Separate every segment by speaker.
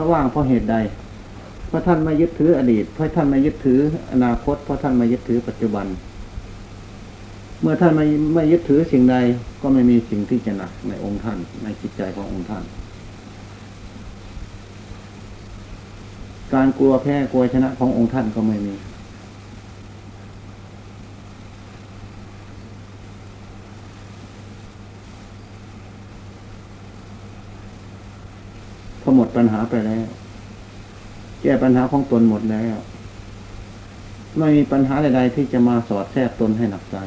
Speaker 1: ระว่างเพราะเหตุใด เพราะท่านไม่ยึดถืออดีต เพราะท่านไม่ยึดถืออนาคต เพราะท่านไม่ยึดถือปัจจุบัน เมื่อท่านไม่ไม่ยึดถือสิ่งใดก็ไม่มีสิ่งที่จะหนักในองค์ท่าน ในจิตใจขององค์ท่าน การกลัวแพ้กลัวชนะขององค์ท่านก็ไม่มี พอหม ดปัญหาไปแล้ว แก้ปัญหาของตนหมดแล้ว ไม่มีปัญหาใดๆที่จะมาสอดแทรกตนให้หนักใจ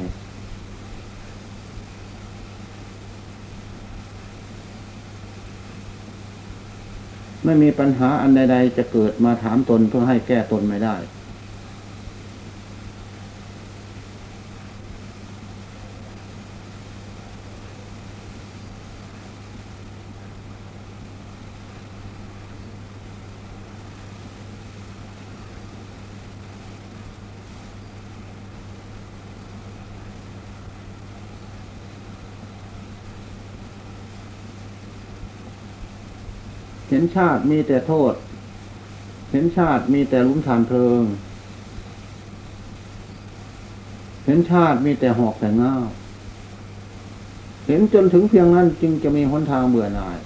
Speaker 1: ไม่มีปัญหาอันใด ๆ จะเกิดมาถามตนเพื่อให้แก้ตนไม่ได้ นชาติมีแต่โทษ เห็นชาติมีแต่ลุ้มฐานเพลิง เห็นชาติมีแต่หอกแต่เงาเห็นจนถึงเพียงนั้นจึงจะมีหนทางเบื่อหน่าย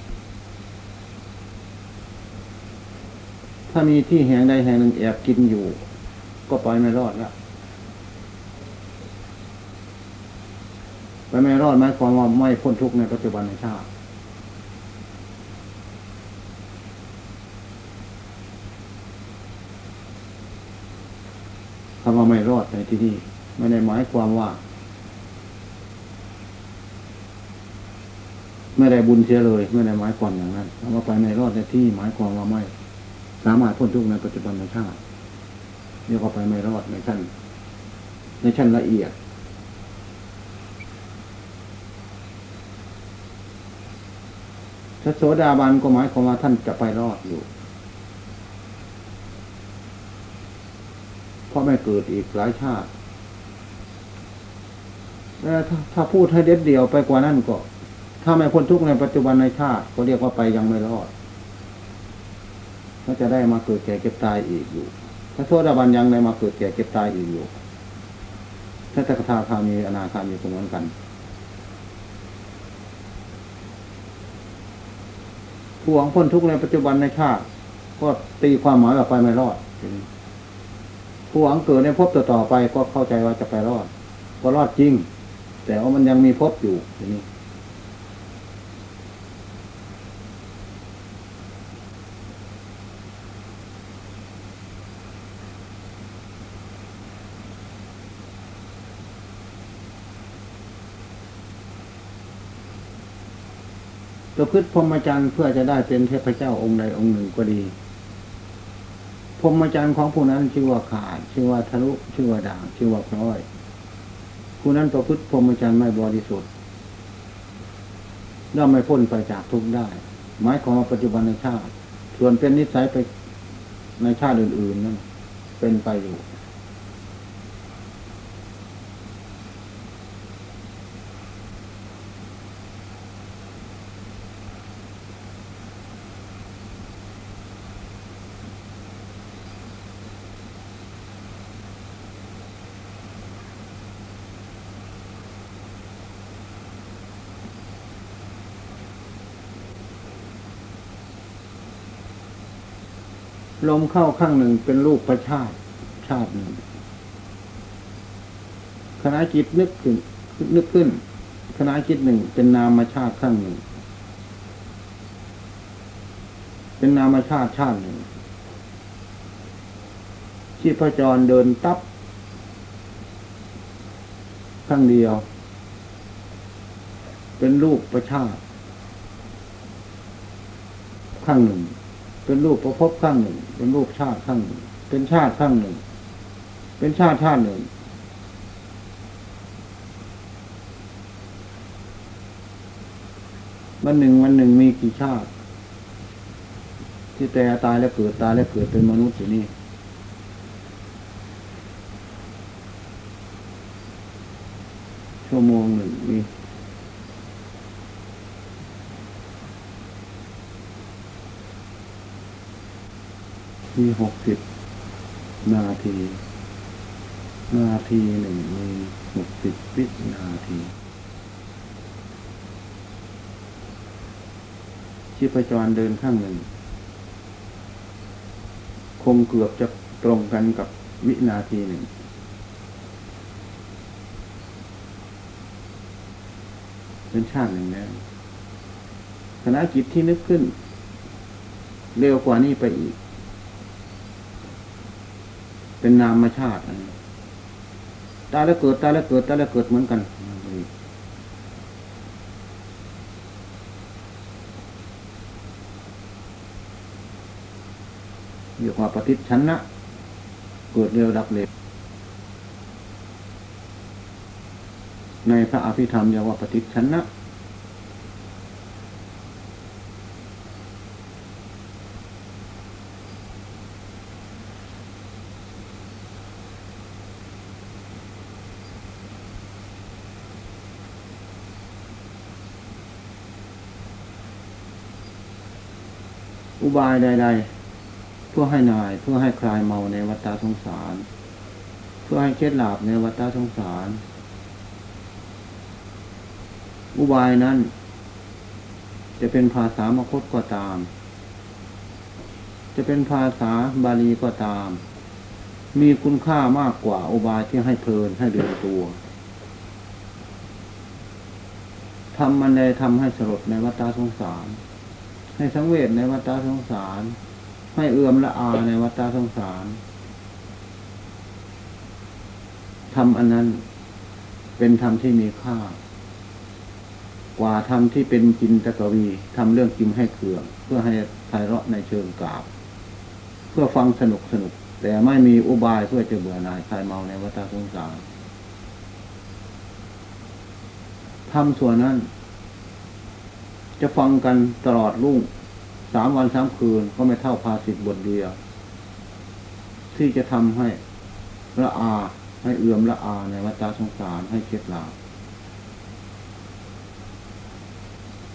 Speaker 1: ถ้ามีที่แห่งใดแห่งหนึ่งแอบกินอยู่ ก็ไปไม่รอดละไปไม่รอดหมายความว่าไม่พ้นทุกข์ในปัจจุบันในชาติ คำว่าไม่รอดในที่นี้ไม่ได้หมายความว่า ไม่ได้บุญเสียเลย ไม่ได้หมายความอย่างนั้นคำว่าไปไม่รอดในที่หมายความว่าไม่ สามารถพ้นทุกข์ในปัจจุบันในชาติเรียกว่าไปไม่รอดในชั้น ในชั้นละเอียดถ้าโสดาบันก็หมายความว่าท่านจะไปรอดอยู่ เพ ราะไม่เกิดอีกหลายชาติแล้วถ้าพูดให้เด็ดเดียวไปกว่านั้นก็ ถ้าไม่พ้นทุกข์ในปัจจุบันในชาติ ก็เรียกว่าไปยังไม่รอดก็จะได้มาเกิดแก่เก็บตายอีกอยู่ ถ้าโทษดาบันยังได้มาเกิดแก่เก็บตายอีกอยู่ถ้าตะกทาคามีอนาคามีคนเหมือนกัน ผู้หวังพ้นทุกข์ในปัจจุบันในชาติ ก็ตีความหมายว่าไปไม่รอดทีนี้ ผู้หวังเกิดในภพต่อๆไปก็เข้าใจว่าจะไปรอด ก็รอดจริง แต่ว่ามันยังมีภพอยู่ทีนี้ประพฤติพรหมจรรย์เพื่อจะได้เป็นเทพเจ้าองค์ใดองค์หนึ่งก็ดี พรหมจรรย์ของผู้นั้นชื่อว่าขาด ชื่อว่าทะลุชื่อว่าด่าง ชื่อว่าพร้อยผู้นั้นประพฤติพรหมจรรย์ไม่บริสุทธิ์ย่อมไม่พ้นไปจากทุกข์ได้ หมายความว่าปัจจุบันในชาติ ส่วนเป็นนิสัยไปในชาติอื่นๆนั้นเป็นไปอยู่ ลมเข้าข้างหนึ่งเป็นลูกประชาติชาติหนึ่งคณะจิตนึกขึ้นนึกขึ้นคณะจิตหนึ่งเป็นนามชาติข้างหนึ่ง เป็นนามชาติชาติหนึ่งชีพจรเดินตับข้างเดียว เป็นลูกประชาติข้างหนึ่ง เป็นรูปประพบข้างหนึ่ง เป็นรูปชาติข้างหนึ่ง เป็นชาติข้างหนึ่ง เป็นชาติชาติหนึ่ง วันหนึ่งวันหนึ่งมีกี่ชาติ ที่แต่ตายแล้วเกิดตายแล้วเกิดเป็นมนุษย์อยู่นี่ชั่วโมงหนึ่งมี มีหกสิบนาที นาทีหนึ่งมีหกสิบวินาทีชีพจรเดินข้างหนึ่ง คงเกือบจะตรงกันกับวินาทีหนึ่ง เป็นชาติหนึ่งแล้วขณะจิตที่นึกขึ้น เร็วกว่านี้ไปอีก เป็นนามชาติตายแล้วเกิดตายแล้วเกิดตายแล้วเกิดเหมือนกันเรียกว่าปฏิชันนะเกิดเร็วดับเร็วในพระอภิธรรมเรียกว่าปฏิชันนะ บายใด ๆ เพื่อให้นายเพื่อให้คลายเมาในวัฏสงสาร เพื่อให้เคล็ดลับในวัฏสงสาร อุบายนั้น จะเป็นภาษามคตก็ตาม จะเป็นภาษาบาลีก็ตาม มีคุณค่ามากกว่าอุบายที่ให้เพลินให้เดือตัวทำมันใดทำให้สลดในวัฏสงสาร ให้สังเวชในวัฏสงสาร ให้เอื่อมละอาในวัฏสงสารทำอันนั้นเป็นธรรมที่มีค่า กว่าธรรมที่เป็นจินตกวีทำเรื่องจริงให้เขื่อง เพื่อให้ไพเราะในเชิงกราบ เพื่อฟังสนุกสนุก แต่ไม่มีอุบายเพื่อจะเบื่อหน่ายคลายเมาในวัฏสงสารทำส่วนนั้น จะฟังกันตลอดรุ่งสามวันสามคืนก็ไม่เท่าภาสิทบทเดียว ที่จะทำให้ละอา ให้เอื่อมละอาในวัฏสงสารให้เคล็ดลา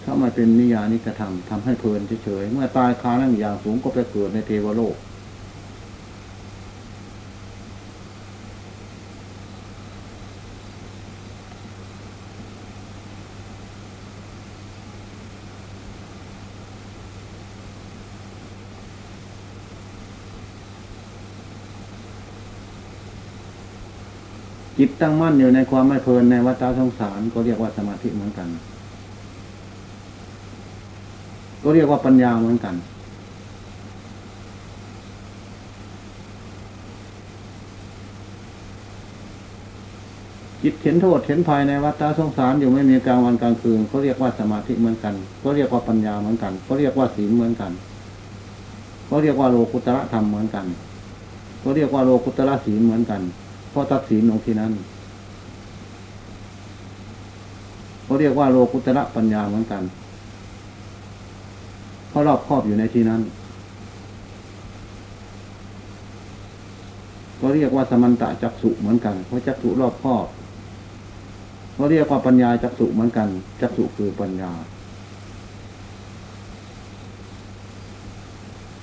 Speaker 1: ถ้าไม่เป็นนิยานิกระทำทำให้เพลินเฉยๆเมื่อตายคานั่งอย่างสูงก็ไปเกิดในเทวโลก จิตตั้งมั่นอยู่ในความไม่เพลินในวัฏสงสารก็เรียกว่าสมาธิเหมือนกัน ก็เรียกว่าปัญญาเหมือนกัน จิตเห็นโทษเห็นภัยในวัฏสงสารอยู่ไม่มีกลางวันกลางคืนเขาเรียกว่าสมาธิเหมือนกัน ก็เรียกว่าปัญญาเหมือนกันก็เรียกว่าศีลเหมือนกันก็เรียกว่าโลกุตระธรรมเหมือนกันก็เรียกว่าโลกุตระศีลเหมือนกัน เพราะตัดศีลลงที่นั้นเขาเรียกว่าโลกุตระปัญญาเหมือนกันเพราะรอบครอบอยู่ในที่นั้น ก็เรียกว่าสมันตะจักสุเหมือนกัน เพราะจักสุรอบครอบเขาเรียกว่าปัญญาจักสุเหมือนกัน จักสุคือปัญญา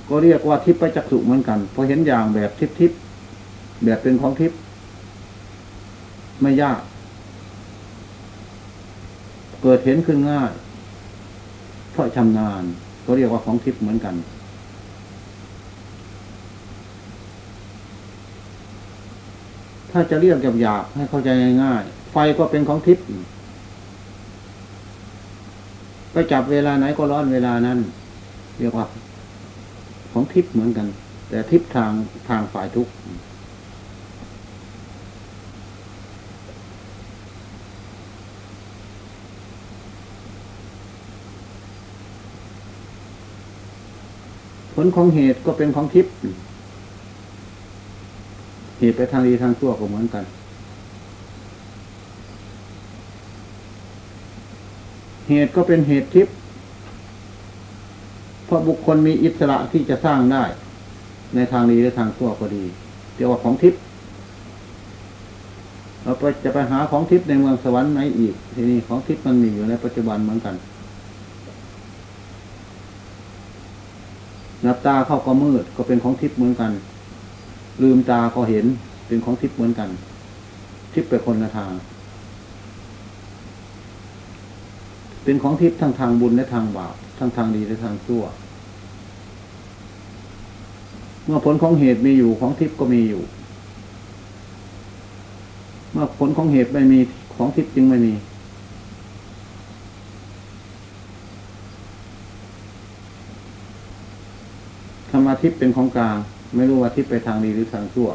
Speaker 1: ก็เรียกว่าทิพย์จักสุเหมือนกัน เพราะเห็นอย่างแบบทิพย์ทิพย์แบบเป็นของทิพย์ ไม่ยาก เกิดเห็นขึ้นง่าย เพราะชำนาญก็เรียกว่าของทิพย์เหมือนกัน ถ้าจะเรียกหยาบๆให้เข้าใจง่ายๆไฟก็เป็นของทิพย์ไปจับเวลาไหนก็ร้อนเวลานั้น เรียกว่า ของทิพย์เหมือนกัน แต่ทิพย์ทางทางฝ่ายทุกข์ ลของเหตุก็เป็นของทิพย์เหตุไปทางดีทางชั่วก็เหมือนกัน เหตุก็เป็นเหตุทิพย์เพราะบุคคลมีอิสระที่จะสร้างได้ ในทางดีและทางชั่วก็ดีเรียกว่าของทิพย์เราไปจะไปหาของทิพย์ในเมืองสวรรค์ไหนอีก ทีนี้ของทิพย์มันมีอยู่ในปัจจุบันเหมือนกัน หลับตาเข้าก็มืดก็เป็นของทิพย์เหมือนกัน ลืมตาก็เห็นเป็นของทิพย์เหมือนกัน ทิพย์ไปคนละทาง เป็นของทิพย์ทั้งทางบุญและทางบาปทั้งทางดีและทางชั่ว เมื่อผลของเหตุมีอยู่ของทิพย์ก็มีอยู่ เมื่อผลของเหตุไม่มีของทิพย์จึงไม่มี คำว่า ทิพย์เป็นของกลาง ไม่รู้ว่าทิพย์ไปทางดีหรือทางชั่ว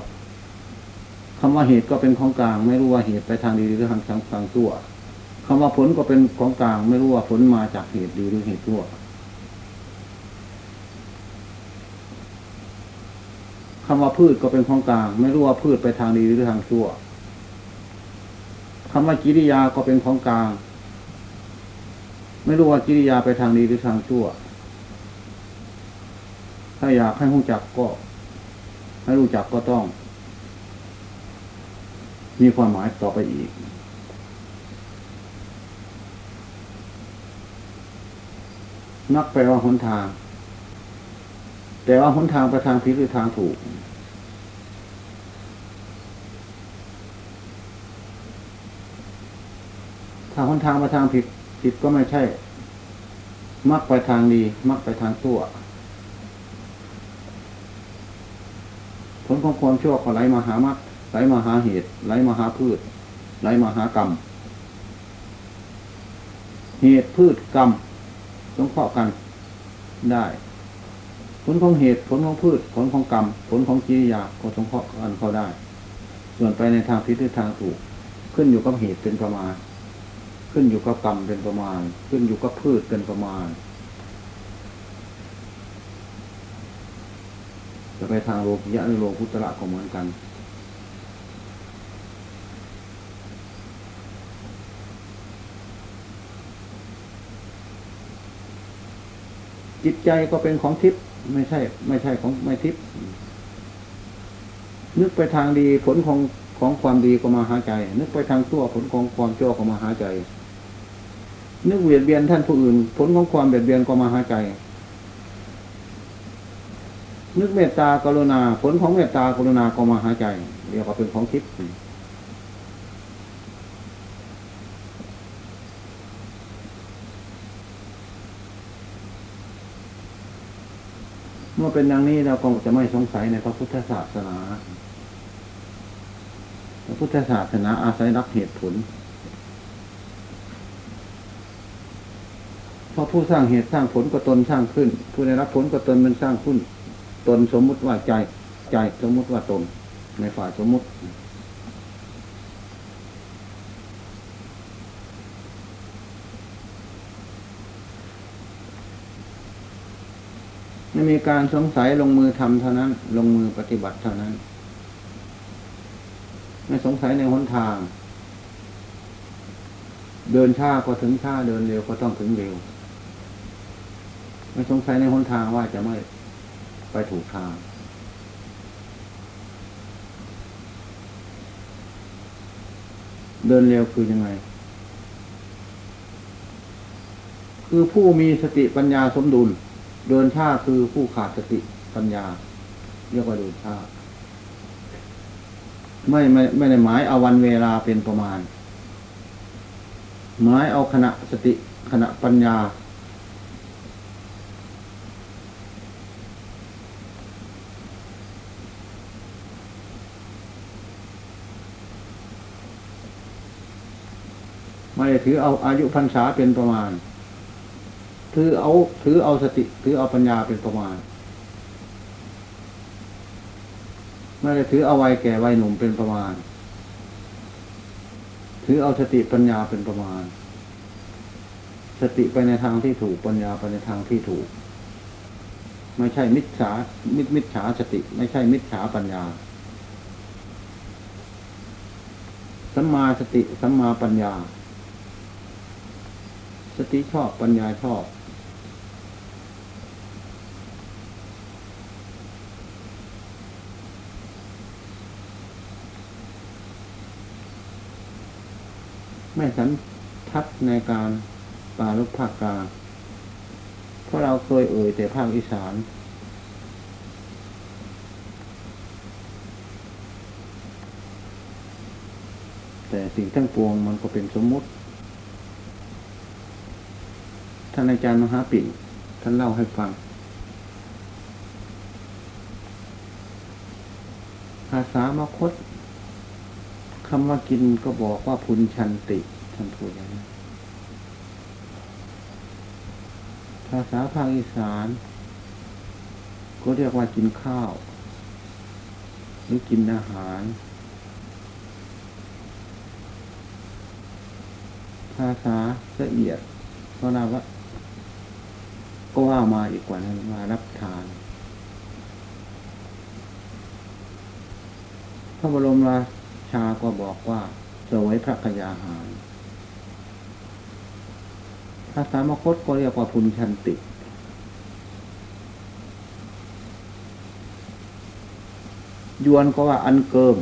Speaker 1: คำว่าเหตุก็เป็นของกลาง ไม่รู้ว่าเหตุไปทางดีหรือทางทางทางชั่วคำว่าผลก็เป็นของกลาง ไม่รู้ว่าผลมาจากเหตุดีหรือเหตุชั่วคำว่าพืชก็เป็นของกลาง ไม่รู้ว่าพืชไปทางดีหรือทางชั่วคำว่ากิริยาก็เป็นของกลาง ไม่รู้ว่ากิริยาไปทางดีหรือทางชั่ว ถ้าอยากให้รู้จักก็ ให้รู้จักก็ต้อง มีความหมายต่อไปอีก นักแปลว่าหนทาง แต่ว่าหนทางไปทางผิดหรือทางถูกถ้าหนทางไปทางผิดผิดก็ไม่ใช่ มักไปทางดี มักไปทางชั่ว ผล ของความชั่วก็ไหลมาหามักไหลมาหาเหตุ ไหลมาหาพืช ไหลมาหากรรม เหตุพืชกรรมสงเครากันได้ ผลของเหตุผลของพืช ผลของกรรม ผลของกิริยาก็สงเคราะห์กันเข้าได้ ส่วนไปในทางผิดหรือทางถูก ขึ้นอยู่กับเหตุเป็นประมาณ ขึ้นอยู่กับกรรมเป็นประมาณ ขึ้นอยู่กับพืชเป็นประมาณ จะไปทางโลกิยะหรือโลกุตระก็เหมือนกัน จิตใจก็เป็นของทิพย์ไม่ใช่ ไม่ใช่ของไม่ทิพย์นึกไปทางดีผลของของความดีก็มาหาใจ นึกไปทางชั่วผลของความชั่วก็มาหาใจ นึกเบียดเบียนท่านผู้อื่น ผลของความเบียดเบียนก็มาหาใจ นึกเมตตากรุณา ผลของเมตตากรุณาก็มาหาใจเรียกว่าเป็นของทิพย์เมื่อเป็นดังนี้เราก็จะไม่สงสัยในพระพุทธศาสนา พระพุทธศาสนาอาศัยรับเหตุผลเพราะผู้สร้างเหตุสร้างผลก็ตนสร้างขึ้น ผู้ได้รับผลก็ตนเป็นสร้างขึ้น ตนสมมุติว่าใจ ใจสมมุติว่าตน ในฝ่ายสมมุติ ไม่มีการสงสัยลงมือทำเท่านั้น ลงมือปฏิบัติเท่านั้น ไม่สงสัยในหนทาง เดินช้าก็ถึงช้าเดินเร็วก็ต้องถึงเร็วไม่สงสัยในหนทางว่าจะไม่ ไปถูกทาง เดินเร็วคือยังไง คือผู้มีสติปัญญาสมดุล เดินช้าคือผู้ขาดสติปัญญา เรียกว่าเดินช้าไม่ไม่ไม่ได้หมายเอาวันเวลาเป็นประมาณ หมายเอาขณะสติขณะปัญญา ไม่ได้ถือเอาอายุพรรษาเป็นประมาณ ถือเอาถือเอาสติ ถือเอาปัญญาเป็นประมาณ ไม่ได้ถือเอาวัยแก่วัยหนุ่มเป็นประมาณ ถือเอาสติปัญญาเป็นประมาณ สติไปในทางที่ถูกปัญญาไปในทางที่ถูก ไม่ใช่มิจฉามิมิจฉาสติ ไม่ใช่มิจฉาปัญญาสัมมาสติสัมมาปัญญา สติชอบปัญญาชอบ ไม่สันทับในการปาลุภาคกลาเพราะเราเคยเอ่ยแต่ภาคอีสานแต่สิ่งทั้งปวงมันก็เป็นสมมติ ท่านอาจารย์มหาปิ่นท่านเล่าให้ฟัง ภาษามคตคำว่ากินก็บอกว่าพุนชันติท่านพูดอย่างนี้ภาษาภาคอีสาน ก็เรียกว่ากินข้าว หรือกินอาหาร ภาษาละเอียดก็นาว่า ก็ว่ามาอีกกว่านั้นว่ารับทาน พระบรมราชาก็บอกว่าสวยพระกยาหารภาษามคตก็เรียกว่าพุนชันติ ยวนก็ว่าอันเกิม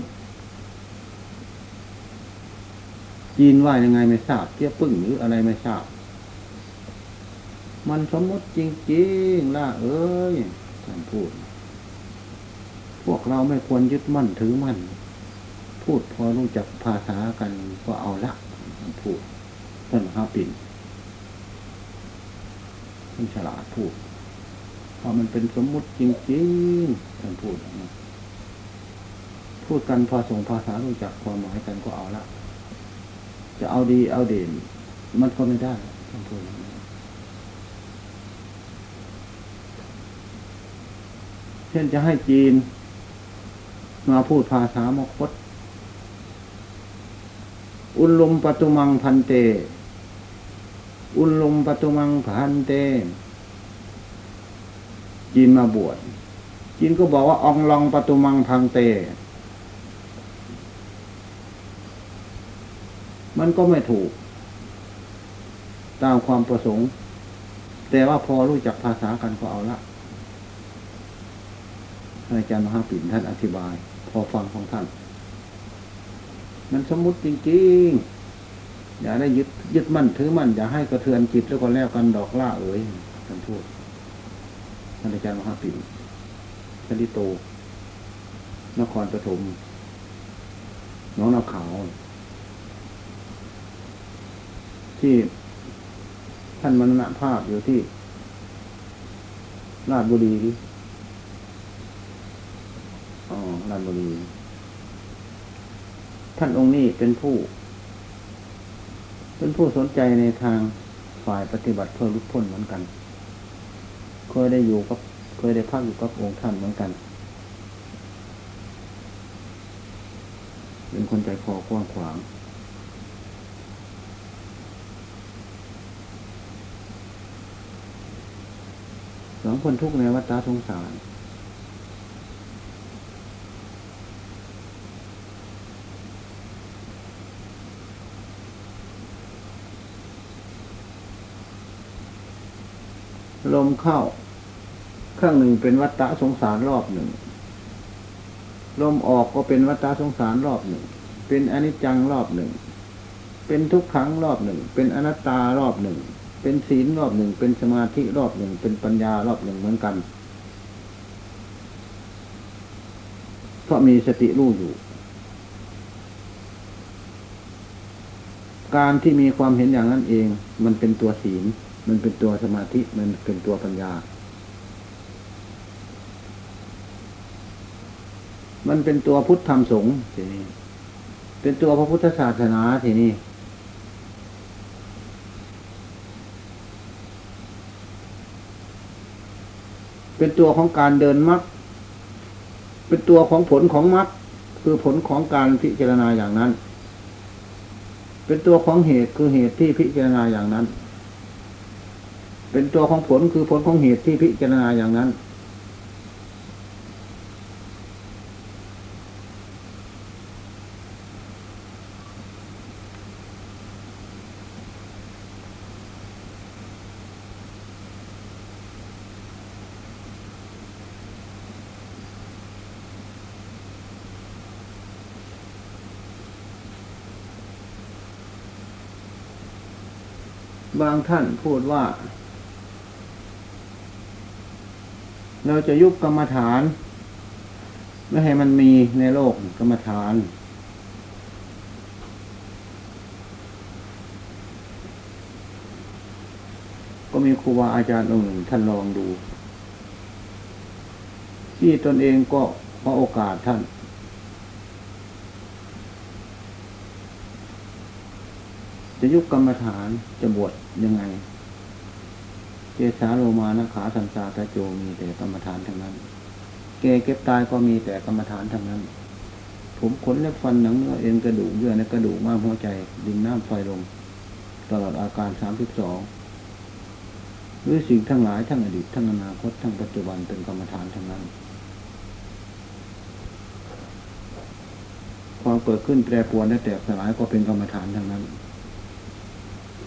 Speaker 1: จีนว่ายังไงไม่ทราบเทียบปึ้งหรืออะไรไม่ทราบ มันสมมติจริงๆล่ะเอ้ยท่านพูด พวกเราไม่ควรยึดมั่นถือมั่น พูดพอรู้จักภาษากันก็เอาละท่านพูดท่านฮาปินท่านฉลาดพูดเพราะมันเป็นสมมุติจริงๆท่านพูดพูดกันพอส่งภาษารู้จักความหมายกันก็เอาละจะเอาดีเอาเด่น มันก็ไม่ได้ท่านพูดอย่างนี้ เช่นจะให้จีน มาพูดภาษามคต อุลลุมปตุมังพันเต อุลลุมปตุมังพันเต จีนมาบวช จีนก็บอกว่าอองลองปตุมังพังเต มันก็ไม่ถูก ตามความประสงค์ แต่ว่าพอรู้จักภาษากันก็เอาละ อาจารย์มหาปิ่นท่านอธิบาย พอฟังของท่าน มันสมมุติจริงๆ อย่าได้ยึดยึดมั่นถือมั่นอย่าให้กระเทือนจิตแล้วก็แล้วกันดอกล่าเอ๋ยท่านพูดท่านอาจารย์มหาปิ่นชลิโต นครปฐมน้องนาขาว ที่ท่านมรณภาพอยู่ที่ราชบุรี ออราชบุรี ท่านองค์นี้เป็นผู้ เป็นผู้สนใจในทางฝ่ายปฏิบัติเพื่อรุดพ้นเหมือนกัน เคยได้อยู่กับ เคยได้พักอยู่กับองค์ท่านเหมือนกัน เป็นคนใจคอกว้างขวางสองคนทุกข์ในวัฏฏะสงสาร ลมเข้า ข้างหนึ่งเป็นวัฏฏะสงสารรอบหนึ่ง ลมออกก็เป็นวัฏฏะสงสารรอบหนึ่ง เป็นอนิจจังรอบหนึ่ง เป็นทุกขังรอบหนึ่ง เป็นอนัตตารอบหนึ่ง เป็นศีลรอบหนึ่ง เป็นสมาธิรอบหนึ่ง เป็นปัญญารอบหนึ่งเหมือนกัน เพราะมีสติรู้อยู่ การที่มีความเห็นอย่างนั้นเอง มันเป็นตัวศีล มันเป็นตัวสมาธิมันเป็นตัวปัญญา มันเป็นตัวพุทธธรรมสงฆ์ทีนี้ เป็นตัวพระพุทธศาสนาทีนี้เป็นตัวของการเดินมรรคเป็นตัวของผลของมรรคคือผลของการพิจารณาอย่างนั้น เป็นตัวของเหตุคือเหตุที่พิจารณาอย่างนั้น เป็นตัวของผลคือผลของเหตุที่พิจารณาอย่างนั้น บางท่านพูดว่า เราจะยุบกรรมฐาน ไม่ให้มันมีในโลกกรรมฐาน ก็มีครูบาอาจารย์องค์หนึ่งท่านลองดู ที่ตนเองก็ขอโอกาสท่านจะยุบกรรมฐานจะบวชยังไง เจสาโลมานะขาสันสาตะโจมีแต่กรรมฐานทั้งนั้นเกเก็บตายก็มีแต่กรรมฐานทั้งนั้น ผมขนและฟันหนังเนื้อเอ็นกระดูกเยื่อในกระดูกม้ามหัวใจดินน้ำไฟลมตลอดอาการสามสิบสองหรือสิ่งทั้งหลายทั้งอดีตทั้งอนาคตทั้งปัจจุบันเป็นกรรมฐานทั้งนั้นความเกิดขึ้นแปรปรวนและแตกสลายก็เป็นกรรมฐานทั้งนั้น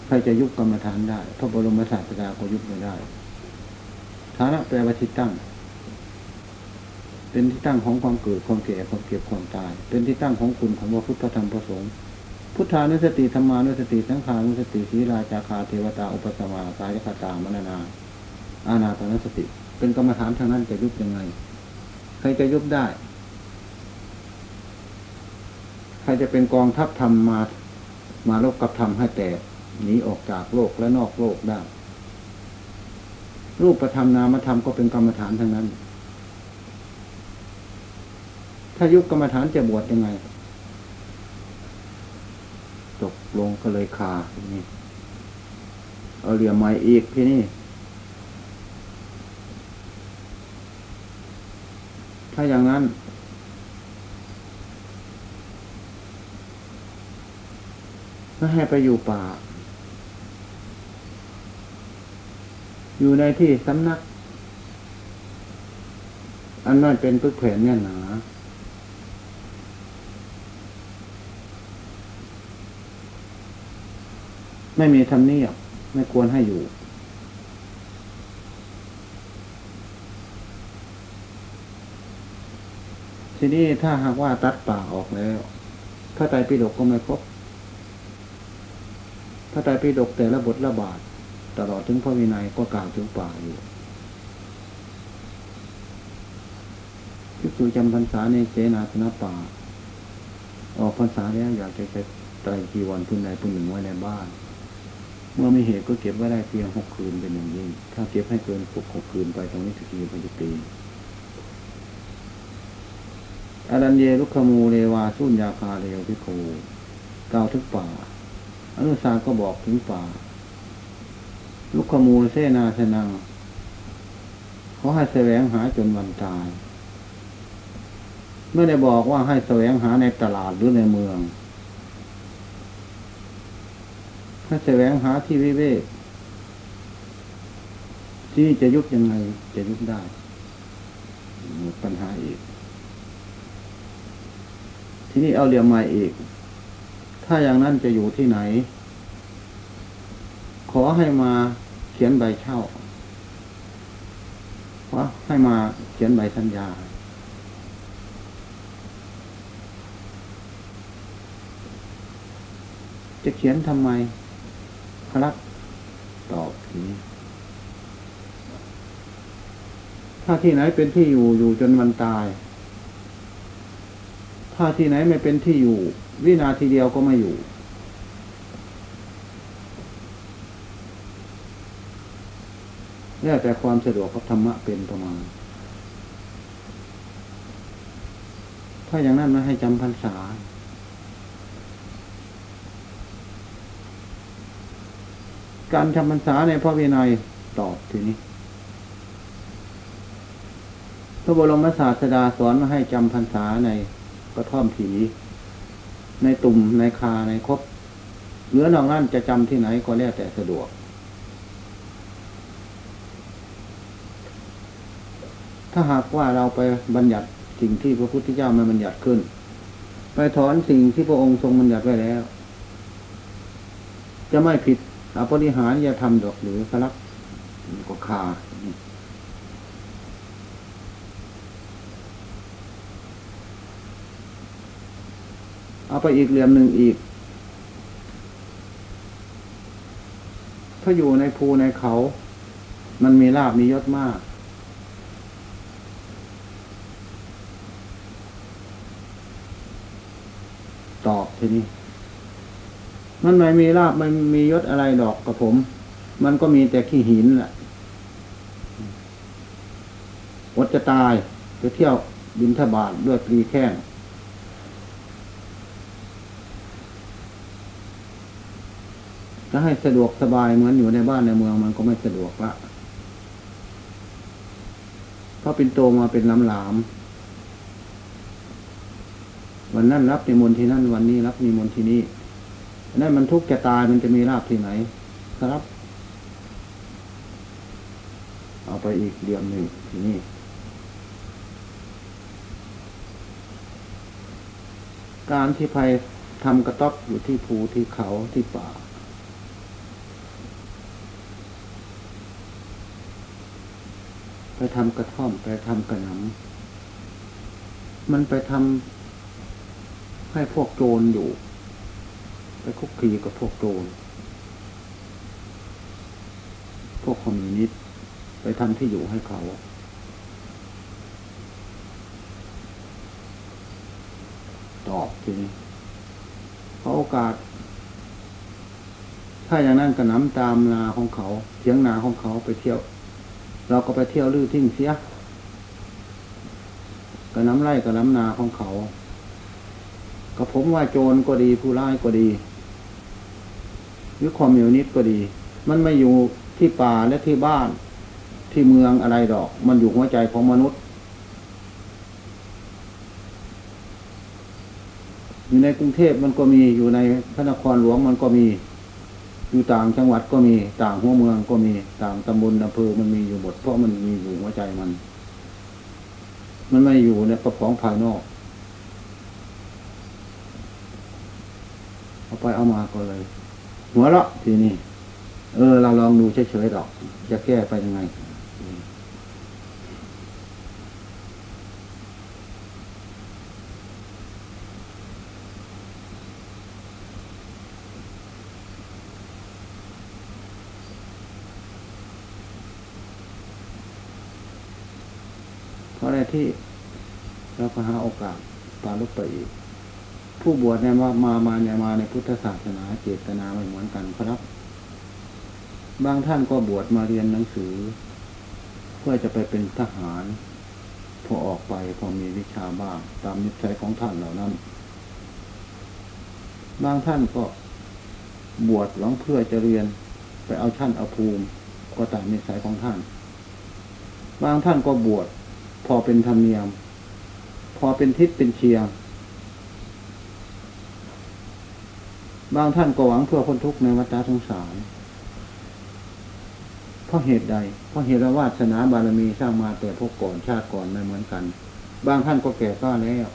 Speaker 1: ใครจะยุบกรรมฐานได้ พระบรมศาสดาก็ยุบไม่ได้ ฐานะแปลว่าที่ตั้ง เป็นที่ตั้งของความเกิดความแก่ความเก็บความตาย เป็นที่ตั้งของคุณของพระพุทธธรรมประสงค์พุทธานุสติธรรมานุสติสังขานุสติศีลาจาคาเทวตาอุปสมากายคตามนนาอานาตานสติ เป็นกรรมฐานทางนั้นจะยุบยังไง ใครจะยุบได้ ใครจะเป็นกองทัพธรรมมามาลบกับธรรมให้แตก หนีออกจากโลกและนอกโลกได้ รูปธรรมนามธรรมก็เป็นกรรมฐานทั้งนั้น ถ้ายุบกรรมฐานจะบวชยังไงตกลงก็เลยคาทีนี้เอาเหลี่ยมใหม่อีกที่นี่ถ้าอย่างนั้น ก็ให้ไปอยู่ป่า อยู่ในที่สำนัก อันนั้นเป็นปึกแผ่นเนี่ยหนาไม่มีทำเนียบไม่ควรให้อยู่ ทีนี้ถ้าหากว่าตัดป่าออกแล้วพระไตรปิฎกก็ไม่ครบพระไตรปิฎกแต่ละบทละบาท ตลอดถึงพระวินัยก็กล่าวถึงป่าอยู่พิสูจำพรรษาในเสนาสนะป่า ออกพรรษาแล้วอยากจะไปไตรจีวรพื้นใดพื้นหนึ่งไว้ในบ้าน เมื่อมีเหตุก็เก็บไว้ได้เพียงหกคืนเป็นอย่างยิ่ง ถ้าเก็บให้เกินหกหกคืนไปตรงนี้สกีพันจะตีอารันเยลุคขมูเรวาสุญญาคาเรวพิโคกล่าวถึงป่า อนุสาก็บอกถึงป่า ลุกขมูลเสนาสนังเขาให้แสวงหาจนวันตาย ไม่ได้บอกว่าให้แสวงหาในตลาดหรือในเมืองถ้าแสวงหาที่วิเวกที่จะยุบยังไงจะยุบได้หมดปัญหาอีก ที่นี้เอาเหลี่ยมใหม่อีก ถ้าอย่างนั้นจะอยู่ที่ไหน ขอให้มา เขียนใบเช่าขอให้มาเขียนใบสัญญา จะเขียนทำไมครับตอบทีนี้ถ้าที่ไหนเป็นที่อยู่อยู่จนวันตาย ถ้าที่ไหนไม่เป็นที่อยู่ วินาทีเดียวก็ไม่อยู่ แล้วแต่ความสะดวกกับธรรมะเป็นประมาณ ถ้าอย่างนั้นม่ให้จำพรรษา การจำพรรษาในพระวินัยตอบทีนี้พระบรมศาสดาสอนมาให้จำพรรษาในกระท่อมผี ในตุ่มในคาในคบเหลือนอกนั้นจะจำที่ไหนก็แล้วแต่สะดวก ถ้าหากว่าเราไปบัญญัติสิ่งที่พระพุทธเจ้ามาบัญญัติขึ้น ไปถอนสิ่งที่พระองค์ทรงบัญญัติไว้แล้ว จะไม่ผิดอปริหารอย่าทำดอกหรือพลักก็คาเอาไปอีกเหลี่ยมหนึ่งอีก ถ้าอยู่ในภูในเขา มันมีลาบมียศมาก ตอบ ทีนี้ มันไม่มีลาบมันมียศอะไรดอกกับผม มันก็มีแต่ขี้หินแหละอดจะตายไปเที่ยวบินทบาทด้วยปรีแข้งจะให้สะดวกสบายเหมือนอยู่ในบ้านในเมืองมันก็ไม่สะดวกละเพราะเป็นโตมาเป็นลำหลาม วันนั้นรับนิมนต์ที่นั่นวันนี้รับนิมนต์ที่นี่นั่นมันทุกข์จะตายมันจะมีลาบที่ไหน ครับ เอาไปอีกเดือนหนึ่งที่นี่การที่ภัยทำกระต๊อบอยู่ที่ภูที่เขาที่ป่า ไปทำกระท่อมไปทำกระหนำมันไปทำ ให้พวกโจรอยู่ ไปคุกคีกับพวกโจร พวกคอมมิวนิสต์ไปทำที่อยู่ให้เขา ตอบทีนี้เพราะโอกาส ถ้าอย่างนั้นก็น้ำตามนาของเขาเสียงนาของเขาไปเที่ยว เราก็ไปเที่ยวลื้อทิ้งเสียก็น้ำไร่ก็น้ำนาของเขา ก็ผมว่าโจรก็ดีผู้ร้ายก็ดี หรือคอมมิวนิสต์ก็ดี มันไม่อยู่ที่ป่าและที่บ้านที่เมืองอะไรดอก มันอยู่หัวใจของมนุษย์ อยู่ในกรุงเทพมันก็มีอยู่ในพระนครหลวงมันก็มี อยู่ต่างจังหวัดก็มีต่างหัวเมืองก็มีต่างตำบลอำเภอมันมีอยู่หมดเพราะมันมีอยู่หัวใจมัน มันไม่อยู่ในกระป๋องภายนอก เอาไปเอามาก็เลย หัวเราะทีนี้เออ เราลองดูเฉยๆหรอกจะแก้ไปยังไงเพราะอะไรที่เราก็หาโอกาสปาลุกไปอีก ผู้บวชเนี่ยว่ามามาเนี่ยมาในพุทธศาสนาเจตนาไม่เหมือนกันครับ บางท่านก็บวชมาเรียนหนังสือ เพื่อจะไปเป็นทหาร พอออกไปพอมีวิชาบ้าง ตามนิสัยของท่านเหล่านั้น บางท่านก็บวชหวังเพื่อจะเรียนไปเอาชั้นเอาภูมิ ก็ตามนิสัยของท่าน บางท่านก็บวชพอเป็นธรรมเนียม พอเป็นทิศเป็นเชียง บางท่านก็หวังเพื่อพ้นทุกข์ในวัฏสงสาร เพราะเหตุใด เพราะเหตุวาสนาบารมีสร้างมาแต่พวกก่อนชาติก่อนไม่เหมือนกัน บางท่านก็แก่กล้าแล้ว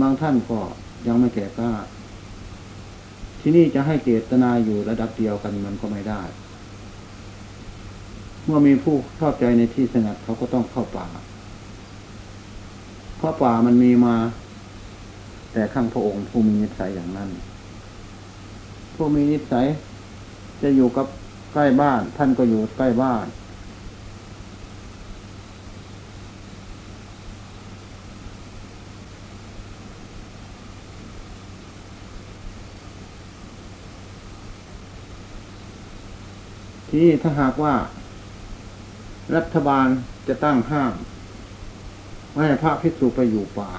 Speaker 1: บางท่านก็ยังไม่แก่กล้า ที่นี่จะให้เจตนาอยู่ระดับเดียวกันมันก็ไม่ได้ เมื่อมีผู้ชอบใจในที่สงัดเขาก็ต้องเข้าป่า เพราะป่ามันมีมา แต่ข้างพระองค์ผู้มีนิสัยอย่างนั้น ผู้มีนิสัย จะอยู่กับใกล้บ้าน ท่านก็อยู่ใกล้บ้าน ที่นี่ถ้าหากว่า รัฐบาลจะตั้งห้ามไม่ให้พระภิกษุไปอยู่ป่า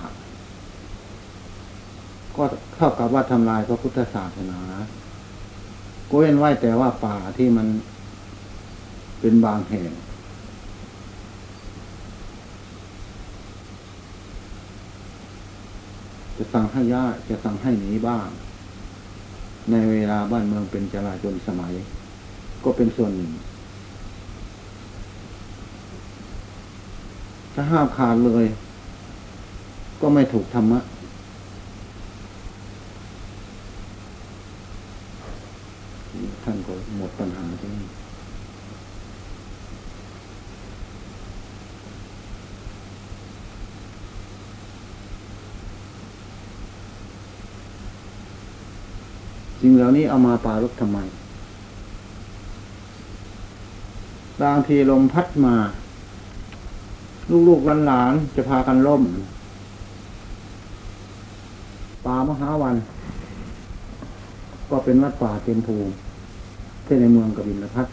Speaker 1: ก็เท่ากับว่าทำลายพระพุทธศาสนา ก็เว้นไว้แต่ว่าป่าที่มันเป็นบางแห่ง จะสั่งให้ย่าจะสั่งให้หนีบ้าง ในเวลาบ้านเมืองเป็นจราจนสมัย ก็เป็นส่วนหนึ่ง ถ้าห้ามขาดเลย ก็ไม่ถูกธรรมะ ท่านก็หมดปัญหาที่นี่สิ่งเหล่านี้เอามาปารบทำไม บางทีลมพัดมา ลูกๆหลานๆจะพากันล่มป่ามหาวัน ก็เป็นวัดป่าเต็มภูมิ ที่ในเมืองกบินพัท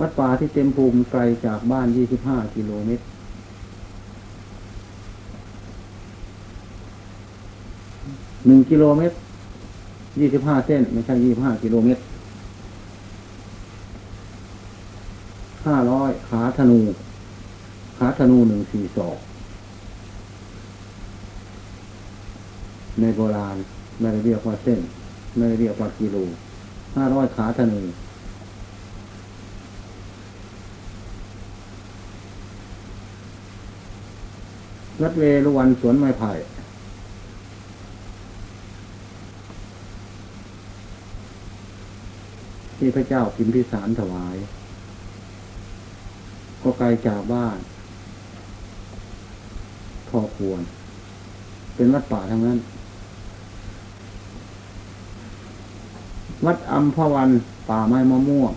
Speaker 1: วัดป่าที่เต็มภูมิไกลจากบ้านยี่สิบห้ากิโลเมตร หนึ่งกิโลเมตร ยี่สิบห้าเส้น ไม่ใช่ยี่สิบห้ากิโลเมตร ห้าร้อยขาธนู ขาธนูหนึ่งสี่ศอกในโบราณไม่ได้เรียกว่าเส้น ไม่ได้เรียกว่ากิโลห้าร้อยขาธนูรัดเวรุวันสวนไม้ไผ่ที่พระเจ้าพิมพิสารถวาย ก็ไกลจากบ้าน พอควร เป็นวัดป่าทั้งนั้น วัดอัมพวัน ป่าไม้มะม่วง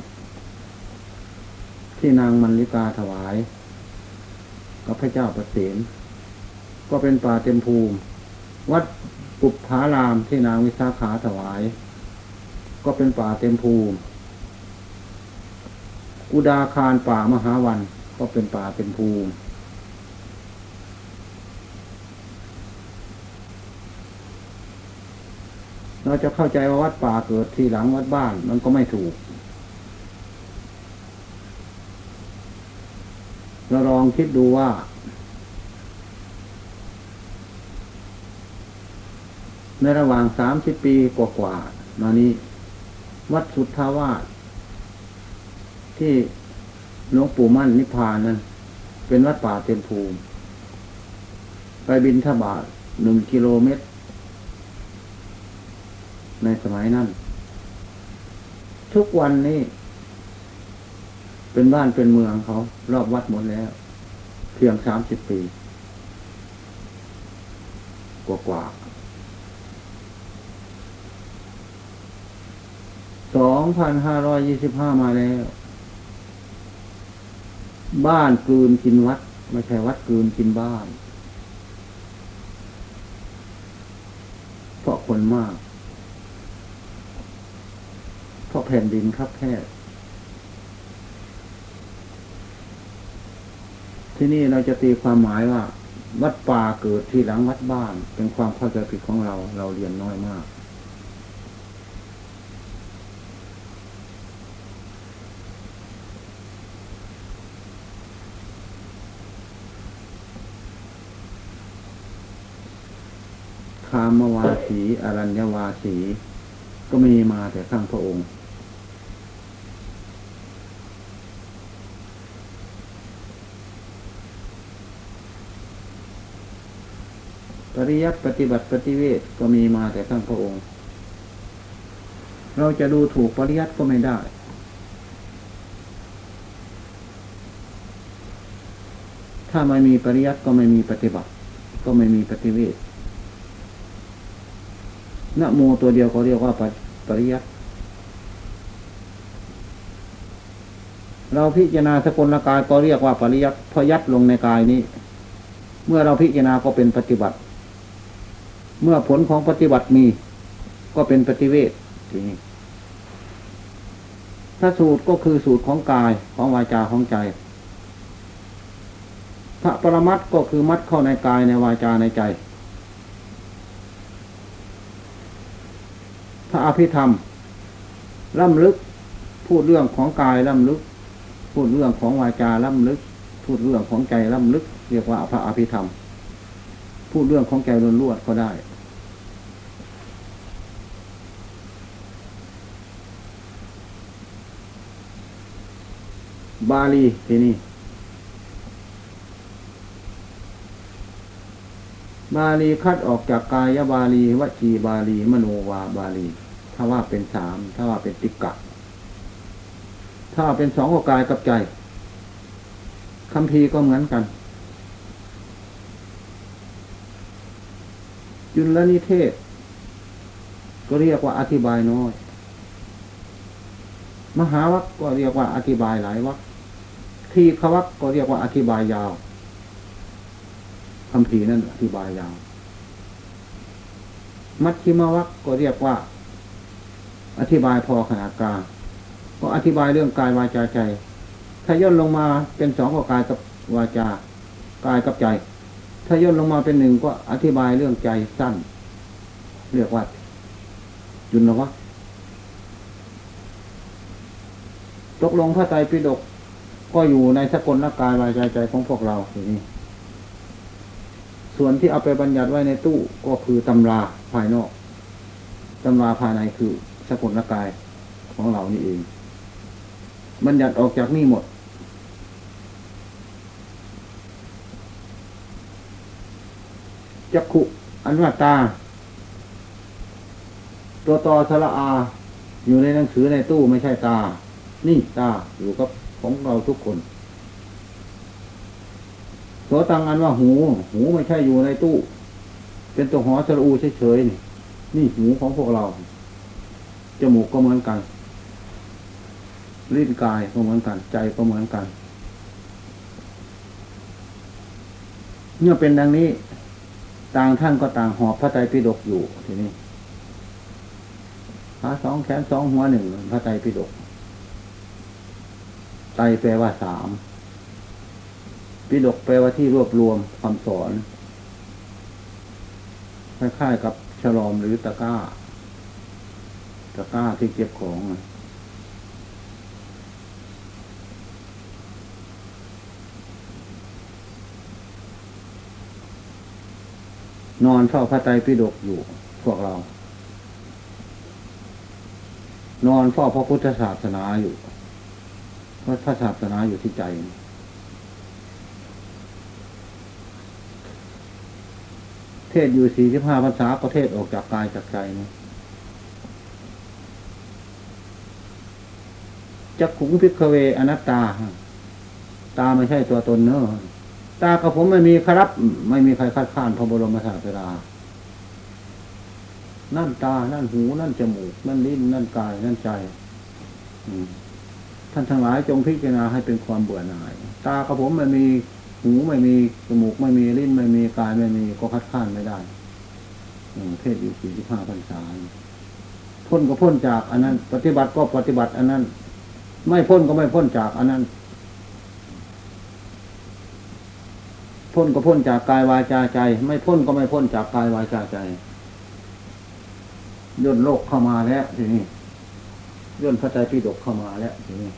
Speaker 1: ที่นางมันลิกาถวาย กับพระเจ้าประเสนก็เป็นป่าเต็มภูมิ วัดปุปผารามที่นางวิสาขาถวาย ก็เป็นป่าเต็มภูมิ อุดาคารป่ามหาวันก็เป็นป่าเต็มภูมิ เราจะเข้าใจว่าวัดป่าเกิดทีหลังวัดบ้านมันก็ไม่ถูก เราลองคิดดูว่า ในระหว่างสามสิบปีกว่าๆมานี้ วัดสุทธาวาสที่หลวงปู่มั่นนิพพานนั้น เป็นวัดป่าเต็มภูมิ ไปบินทบาทหนึ่งกิโลเมตร ในสมัยนั้น ทุกวันนี้ เป็นบ้านเป็นเมืองเขา รอบวัดหมดแล้ว เพียงสามสิบปี กว่ากว่าสองพันห้าร้อยยี่สิบห้ามาแล้ว บ้านกลืนกินวัด ไม่ใช่วัดกลืนกินบ้าน เพราะคนมาก เพราะ แผ่นดินครับแคบที่นี่เราจะตีความหมายว่า วัดป่าเกิดที่หลังวัดบ้าน เป็นความเข้าใจผิดของเรา เราเรียนน้อยมาก คามวาสีอรัญญวาสี ก็มีมาแต่ข้างพระองค์ ปริยัติปฏิบัติปฏิเวทก็มีมาแต่ข้างพระองค์ เราจะดูถูกปริยัติก็ไม่ได้ ถ้าไม่มีปริยัติก็ไม่มีปฏิบัติ ก็ไม่มีปฏิเวทนะโมตัวเดียวเขาเรียกว่าปริยัติเราพิจารณาสกลกายก็เรียกว่าปริยัติพยัดลงในกายนี้ เมื่อเราพิจารณาก็เป็นปฏิบัติ เมื่อผลของปฏิบัติมี ก็เป็นปฏิเวททีนี้ถ้าสูตรก็คือสูตรของกายของวาจาของใจพระปรมัตก็คือมัดเข้าในกายในวาจาในใจ พระอภิธรรมล่ำลึกพูดเรื่องของกายล่ำลึก พูดเรื่องของวาจาล่ำลึก พูดเรื่องของใจล่ำลึก เรียกว่าพระอภิธรรม พูดเรื่องของใจล้วนๆก็ได้ บาลีทีนี้บาลีคัดออกจากกายบาลีวจีบาลีมโนวาบาลี ถ้าว่าเป็นสามถ้าว่าเป็นติกะ ถ้าเป็นสองก็กายกับใจคำพีร์ก็เหมือนกัน จุลนิเทศ ก็เรียกว่าอธิบายน้อย มหาวัคก็เรียกว่าอธิบายหลายวัคทีขวัคก็เรียกว่าอธิบายยาวคำพีนั่นอธิบายยาว มัชชิมวัคก็เรียกว่า อธิบายพอขนาดกลางก็อธิบายเรื่องกายวาจาใจ ถ้าย่นลงมาเป็นสองก็กายกับวาจา กายกับใจ ถ้าย่นลงมาเป็นหนึ่งก็อธิบายเรื่องใจสั้น เรียกว่าจุนวะตกลงพระไตรปิฎกก็อยู่ในสกลร่างกายวาจใจของพวกเราทีนี้ ส่วนที่เอาไปบัญญัติไว้ในตู้ก็คือตำราภายนอกตำราภายในคือสกุลร่างกายของเรานี่เอง บัญญัติออกจากนี่หมด จักขุ อันว่าตา ตัวตอสระอา อยู่ในหนังสือในตู้ไม่ใช่ตา นี่ตาอยู่กับของเราทุกคนโสตังอันว่าหู หูไม่ใช่อยู่ในตู้ เป็นตัวหอสระอูเฉยๆนี่นี่หูของพวกเรา จมูกก็เหมือนกันลิ้นกายก็เหมือนกัน ใจก็เหมือนกัน เมื่อเป็นดังนี้ ต่างท่านก็ต่างหอบพระไตรปิฎกอยู่ทีนี้ขาสองแขนสองหัวหนึ่งพระไตรปิฎกไตรแปลว่าสามปิฎกแปลว่าที่รวบรวมคำสอนคล้ายๆกับฉลอมหรือตะก้า ตะก้าที่เก็บของ นอนเฝ้าพระไตรปิฎกอยู่พวกเรา นอนเฝ้าพระพุทธศาสนาอยู่เพราะพระศาสนาอยู่ที่ใจ เทศอยู่สี่สิบห้าพรรษาประเทศออกจากกายจากใจนะจักขุงพิกเวอนัตตา ตาไม่ใช่ตัวตนเนอะ ตากับผมไม่มีครับ ไม่มีใครคัดค้านพระบรมศาสดา นั่นตา นั่นหู นั่นจมูก นั่นลิ้น นั่นกาย นั่นใจท่านทั้งหลายจงพิจารณาให้เป็นความเบื่อหน่าย ตากับผมไม่มี หูไม่มี จมูกไม่มี ลิ้นไม่มี กายไม่มี ก็คัดค้านไม่ได้เทศอยู่สี่สิบห้าพรรษาพ้นก็พ้นจากอันนั้น ปฏิบัติก็ปฏิบัติอันนั้น ไม่พ้นก็ไม่พ้นจากอันนั้น พ้นก็พ้นจากกายวาจาใจ ไม่พ้นก็ไม่พ้นจากกายวาจาใจย่นโลกเข้ามาแล้วทีนี้ย่นพระไตรปิฎกเข้ามาแล้วทีนี้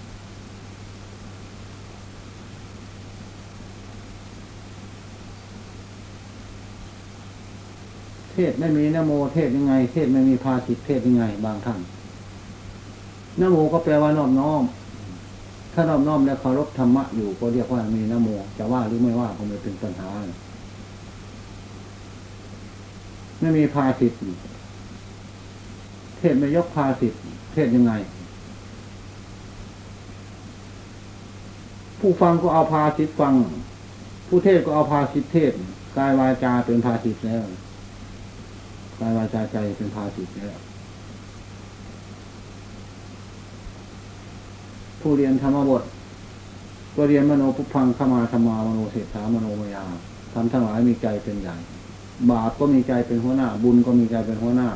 Speaker 1: เทศไม่มีนโมเทศยังไง เทศไม่มีภาสิทธเทศยังไง บางท่านนโมก็แปลว่านอบน้อม ถ้านอบน้อมแล้วเคารพธรรมะอยู่ก็เรียกว่ามีนโมจะว่าหรือไม่ว่าก็ไม่เป็นปัญหาไม่มีภาสิทธิ์เทศไม่ยกภาสิทธิ์เทศยังไง ผู้ฟังก็เอาภาสิทธิ์ฟัง ผู้เทศก็เอาภาสิทธิ์เทศกายวาจาเป็นภาสิทธิ์แล้วกายวาจาใจเป็นภาสิทธิ์แล้ว ผู้เรียนธรรมบทก็เรียนมโนปุพังขมาธรรมามโนเศรษฐามโนมยาทำทั้งหลายมีใจเป็นใหญ่ บาปก็มีใจเป็นหัวหน้า บุญก็มีใจเป็นหัวหน้า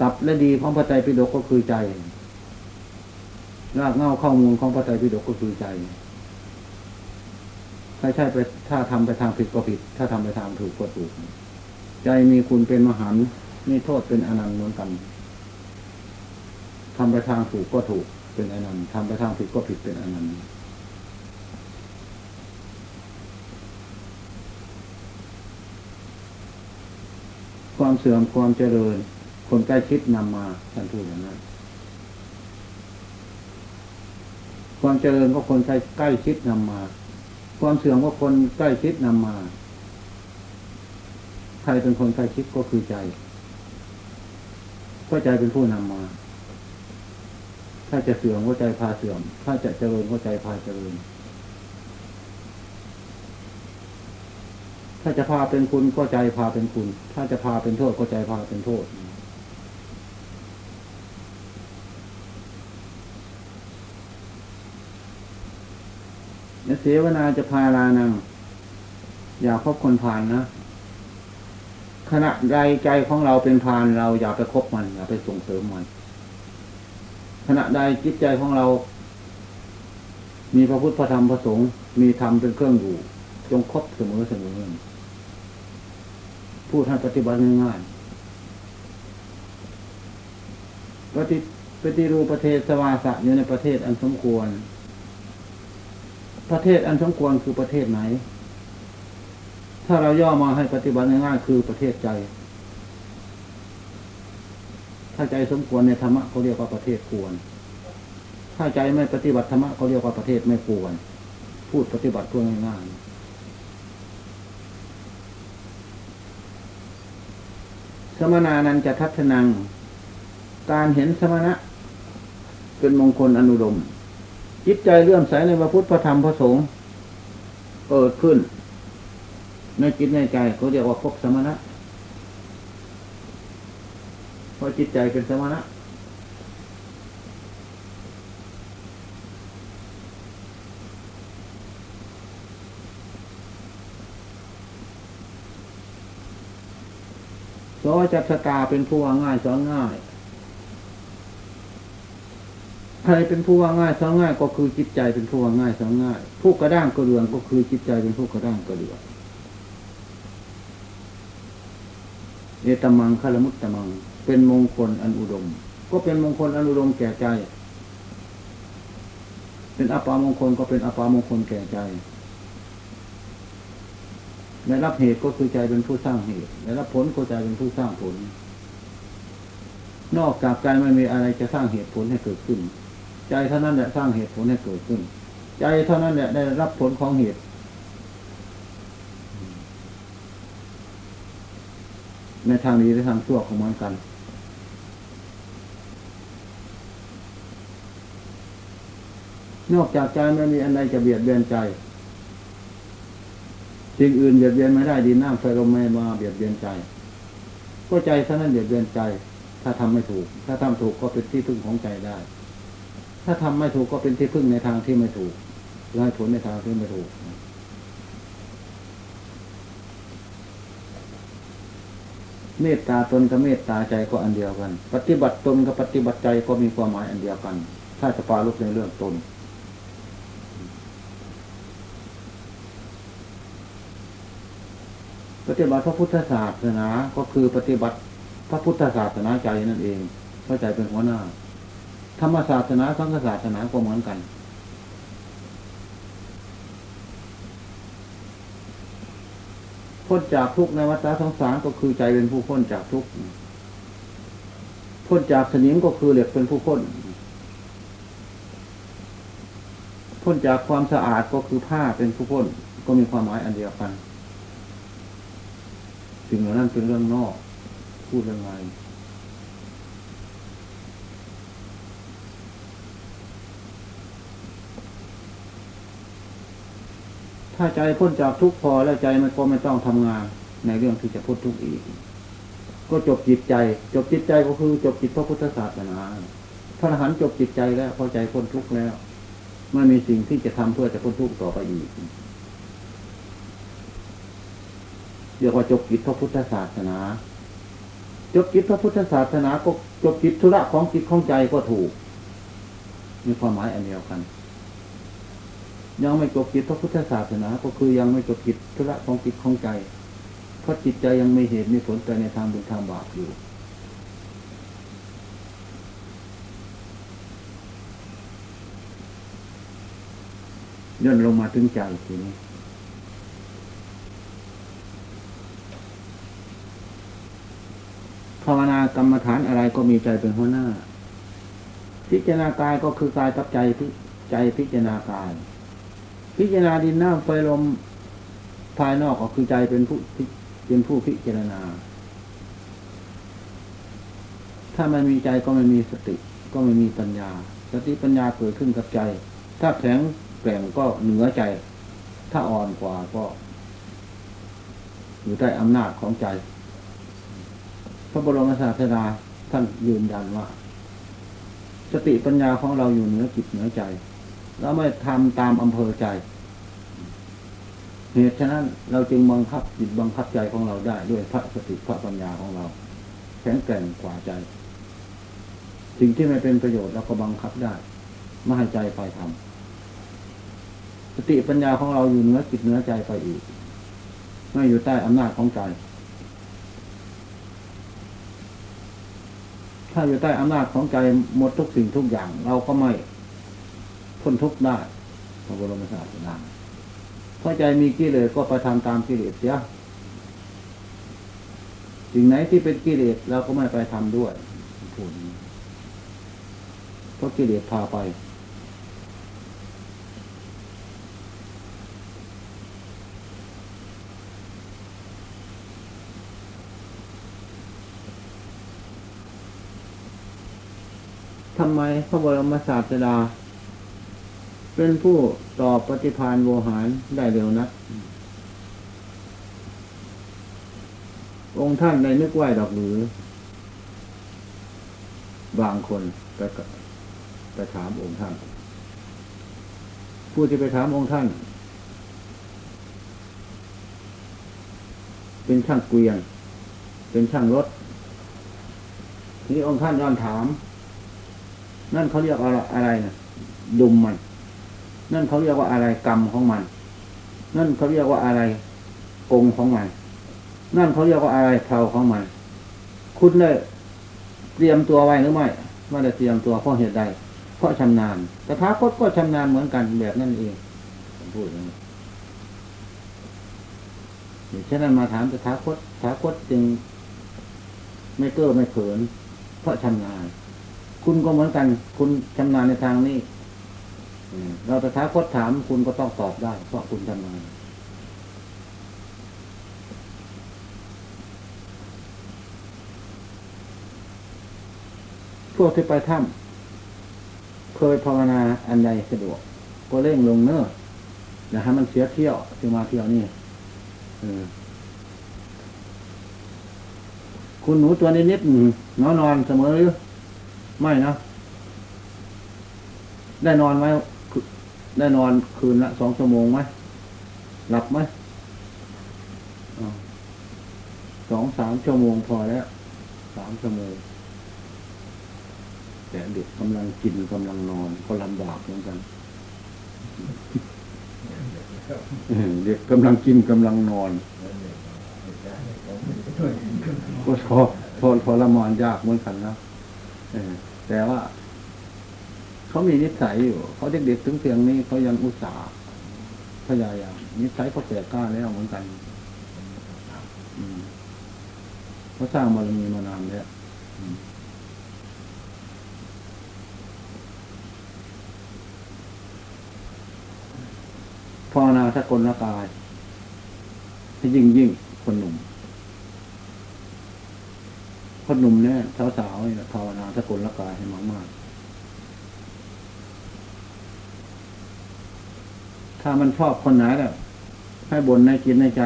Speaker 1: ตับและดีของพระไตรปิฎกก็คือใจรากเง้าข้อมูลของพระไตรปิฎกก็คือใจถ้าใช่ไปถ้าทำไปทางผิดก็ผิด ถ้าทำไปทางถูกก็ถูก ใจมีคุณเป็นมหันต์มีโทษเป็นอนันต์เหมือนกันทำไปทางถูกก็ถูกเป็นอนันต์ทำไปทางผิดก็ผิดเป็นอนันต์ความเสื่อมความเจริญ คนใกล้ชิดนำมาท่านพูดอย่างนั้นความเจริญก็คนใกล้ใกล้ชิดนำมา ความเสื่อมก็คนใกล้ชิดนำมา ใครเป็นคนใกล้ชิดก็คือใจก็ใจเป็นผู้นำมา ถ้าจะเสื่อมก็ใจพาเสื่อม ถ้าจะเจริญก็ใจพาเจริญ ถ้าจะพาเป็นคุณก็ใจพาเป็นคุณ ถ้าจะพาเป็นโทษก็ใจพาเป็นโทษเสวนาจะพาลานัง อย่าคบคนพาลนะ ขณะใดใจของเราเป็นพาลเราอย่าไปคบมันอย่าไปส่งเสริมมันขณะใดจิตใจของเรา มีพระพุทธพระธรรมพระสงฆ์มีธรรมเป็นเครื่องอยู่จงคบเสมอเสมอพูดให้ปฏิบัติง่ายๆปฏิปฏิรูปประเทศสวาสะอยู่ในประเทศอันสมควร ประเทศอันสมควรคือประเทศไหน ถ้าเราย่อมาให้ปฏิบัติง่ายๆคือประเทศใจ ถ้าใจสมควรในธรรมะเขาเรียกว่าประเทศควร ถ้าใจไม่ปฏิบัติธรรมะเขาเรียกว่าประเทศไม่ควร พูดปฏิบัติตัวง่ายๆสมนานันจะทัศนัง การเห็นสมณะ เป็นมงคลอนุดมจิตใจเลื่อมใสในพระพุทธพระธรรมพระสงฆ์เกิดขึ้น ในจิตในใจเขาเรียกว่าพบสมณะเพราะจิตใจเป็นสมณะโสจัตสกาเป็นผู้ว่าง่ายสอนง่าย ใครเป็นผู้ว่าง่ายสอนง่ายก็คือจิตใจเป็นผู้ว่าง่ายสอนง่าย ผู้กระด้างกระเดืองก็คือจิตใจเป็นผู้กระด้างกระเดือง เอตมังคารมุตตมัง เป็นมงคลอันอุดม ก็เป็นมงคลอันอุดมแก่ใจ เป็นอัปามงคลก็เป็นอัปปามงคลแก่ใจได้รับเหตุก็คือใจเป็นผู้สร้างเหตุได้รับผลก็ใจเป็นผู้สร้างผล นอกจากใจไม่มีอะไรจะสร้างเหตุผลให้เกิดขึ้น ใจเท่านั้นแหละสร้างเหตุผลให้เกิดขึ้น ใจเท่านั้นแหละได้รับผลของเหตุ ในทางดีและทางชั่วของมันกัน นอกจากใจไม่มีอะไรจะเบียดเบียนใจสิ่งอื่นเบียดเบียนไม่ได้ดินน้ำไฟลมไม่มาเบียดเบียนใจ ก็ใจเท่านั้นเบียดเบียนใจ ถ้าทำไม่ถูก ถ้าทำถูกก็เป็นที่พึ่งของใจได้ ถ้าทำไม่ถูกก็เป็นที่พึ่งในทางที่ไม่ถูกได้ผลในทางที่ไม่ถูก เมตตาตนกับเมตตาใจก็อันเดียวกัน ปฏิบัติตนกับปฏิบัติใจก็มีความหมายอันเดียวกัน ถ้าจะปาลุกในเรื่องตน ปฏิบัติพระพุทธศาสนาก็คือปฏิบัติพระพุทธศาสนาใจนั่นเองเพระใจเป็นหัวหน้า ธรรมศาสนาสังฆศาสนาก็เหมือนกัน พ้นจากทุกข์ในวัฏสงสารก็คือใจเป็นผู้พ้นจากทุกข์พ้นจากสนิมก็คือเหล็กเป็นผู้พ้นพ้นจากความสะอาดก็คือผ้าเป็นผู้พ้นก็มีความหมายอันเดียวกันสิ่งเหล่านั้นเป็นเรื่องนอกพูดเรื่องไง ถ้าใจพ้นจากทุกข์พอแล้วใจมันก็ไม่ต้องทำงานในเรื่องที่จะพ้นทุกข์อีก ก็จบจิตใจ จบจิตใจก็คือจบจิตพระพุทธศาสนาพระอรหันต์จบจิตใจแล้วพอใจพ้นทุกข์แล้วไม่มีสิ่งที่จะทำเพื่อจะพ้นทุกข์ต่อไปอีกเรียกว่าจบกิจพระพุทธศาสนา จบกิจพระพุทธศาสนาก็จบกิจธุระของจิตของใจก็ถูก มีความหมายอันเดียวกัน ยังไม่จบกิจพระพุทธศาสนา ก็คือยังไม่จบกิจธุระของจิตของใจ เพราะจิตใจยังไม่เหตุมีผลไปในทางบุญทางบาปอยู่ ย่นลงมาถึงใจทีนี้ภาวนากรรมฐานอะไรก็มีใจเป็นหัวหน้า พิจารณากายก็คือกายกับใจพิใจพิจารณากาย พิจารณาดินน้ำไฟลมภายนอกก็คือใจเป็นผู้เป็นผู้พิจารณา ถ้าไม่มีใจก็ไม่มีสติ ก็ไม่มีปัญญา สติปัญญาเกิดขึ้นกับใจ ถ้าแข็งแกร่งก็เหนือใจ ถ้าอ่อนกว่าก็อยู่ใต้อำนาจของใจ พระบรมศาสดาท่านยืนยันว่า สติปัญญาของเราอยู่เหนือจิตเหนือใจ เราไม่ทำตามอำเภอใจ เหตุฉะนั้นเราจึงบังคับจิตบังคับใจของเราได้ด้วยพระสติพระปัญญาของเรา แข็งแกร่งกว่าใจ สิ่งที่ไม่เป็นประโยชน์เราก็บังคับได้ไม่ให้ใจไปทำสติปัญญาของเราอยู่เหนือจิตเหนือใจไปอีกไม่อยู่ใต้อำนาจของใจถ้าอยู่ใต้อำนาจของใจหมดทุกสิ่งทุกอย่าง เราก็ไม่ พ้นทุกข์ได้พระบรมศาสดาเพราะใจมีกิเลสก็ไปทำตามกิเลสเสียสิ่งไหนที่เป็นกิเลสเราก็ไม่ไปทำด้วยพูดเพราะกิเลสพาไป ทำไมพระบรมศาสดา เป็นผู้ตอบปฏิพานโวหารได้เร็วนัก องค์ท่านในนึกไหวดอกหรือ บางคนไปกะไปถามองค์ท่าน ผู้ที่ไปถามองค์ท่าน เป็นช่างเกวียน เป็นช่างรถ ทีนี้องค์ท่านย้อนถาม นั่นเขาเรียกอะไรอะไรนะดุมมัน นั่นเขาเรียกว่าอะไรกรรมของมัน นั่นเขาเรียกว่าอะไรกงของมัน นั่นเขาเรียกว่าอะไรเท่าของมัน คุณได้เตรียมตัวไว้หรือไม่ไม่ได้เตรียมตัวเพราะเหตุใด เพราะชำนาญแต่ท้าคตก็ชำนาญเหมือนกันแบบนั่นเองผมพูดอย่างนี้ฉะนั้นมาถามแต่ท้าคตท้าคตจึงไม่เก้อไม่เขิน เพราะชำนาญ คุณก็เหมือนกัน คุณชำนาญในทางนี้ เราตถาคตถามคุณก็ต้องตอบได้ เพราะคุณชำนาญพวกที่ไปถ้ำเคยภาวนาอันใดสะดวก ก็เร่งลงเนอะอย่าให้มันเสียเที่ยวที่มาเที่ยวนี่คุณหนูตัวนิดๆหนึ่งนอนนอนเสมอหรือ ไม่นะ ได้นอนไหม ได้นอนคืนละสองชั่วโมงไหมหลับไหมสองสามชั่วโมงพอแล้วสามชั่วโมง แต่เด็กกำลังกินกำลังนอนก็ลำบากเหมือนกันเด็กกำลังกินกำลังนอนก็ทอทอทรมานยากเหมือนกันนะแต่ว่า เขามีนิสัยอยู่ เขาเด็กๆถึงเพียงนี้เขายังอุตส่าห์พยายามนิสัยเขาแก่กล้าแล้วเหมือนกันเขาสร้างบารมีมานานแล้วภาวนาสกลละกายให้ยิ่งยิ่งคนหนุ่ม คนหนุ่มเนี่ยสาวๆนี่ภาวนาสกลละกายให้มากๆ ถ้ามันชอบคนไหนเนี่ยให้บนในกินในใจ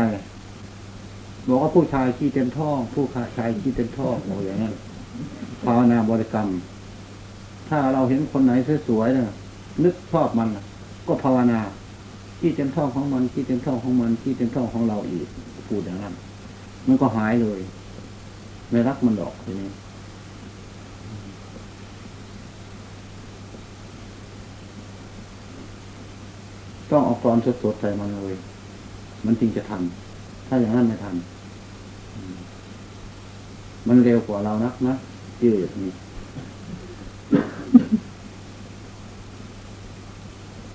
Speaker 1: บอกว่าผู้ชายขี้เต็มท้อง ผู้ชายขี้เต็มท้องบอกอย่างนั้นภาวนาบริกรรม ถ้าเราเห็นคนไหนสวยๆเนี่ยนึกชอบมันก็ภาวนาขี้เต็มท้องของมันขี้เต็มท้องของมันขี้เต็มท้องของเราอีกพูดอย่างนั้น มันก็หายเลย ไม่รักมันดอกทีนี้ ต้องเอาความสดๆใส่มันเลย มันจริงจะทำถ้าอย่างนั้นไม่ทันมันเร็วกว่าเรานักนะยืดนี่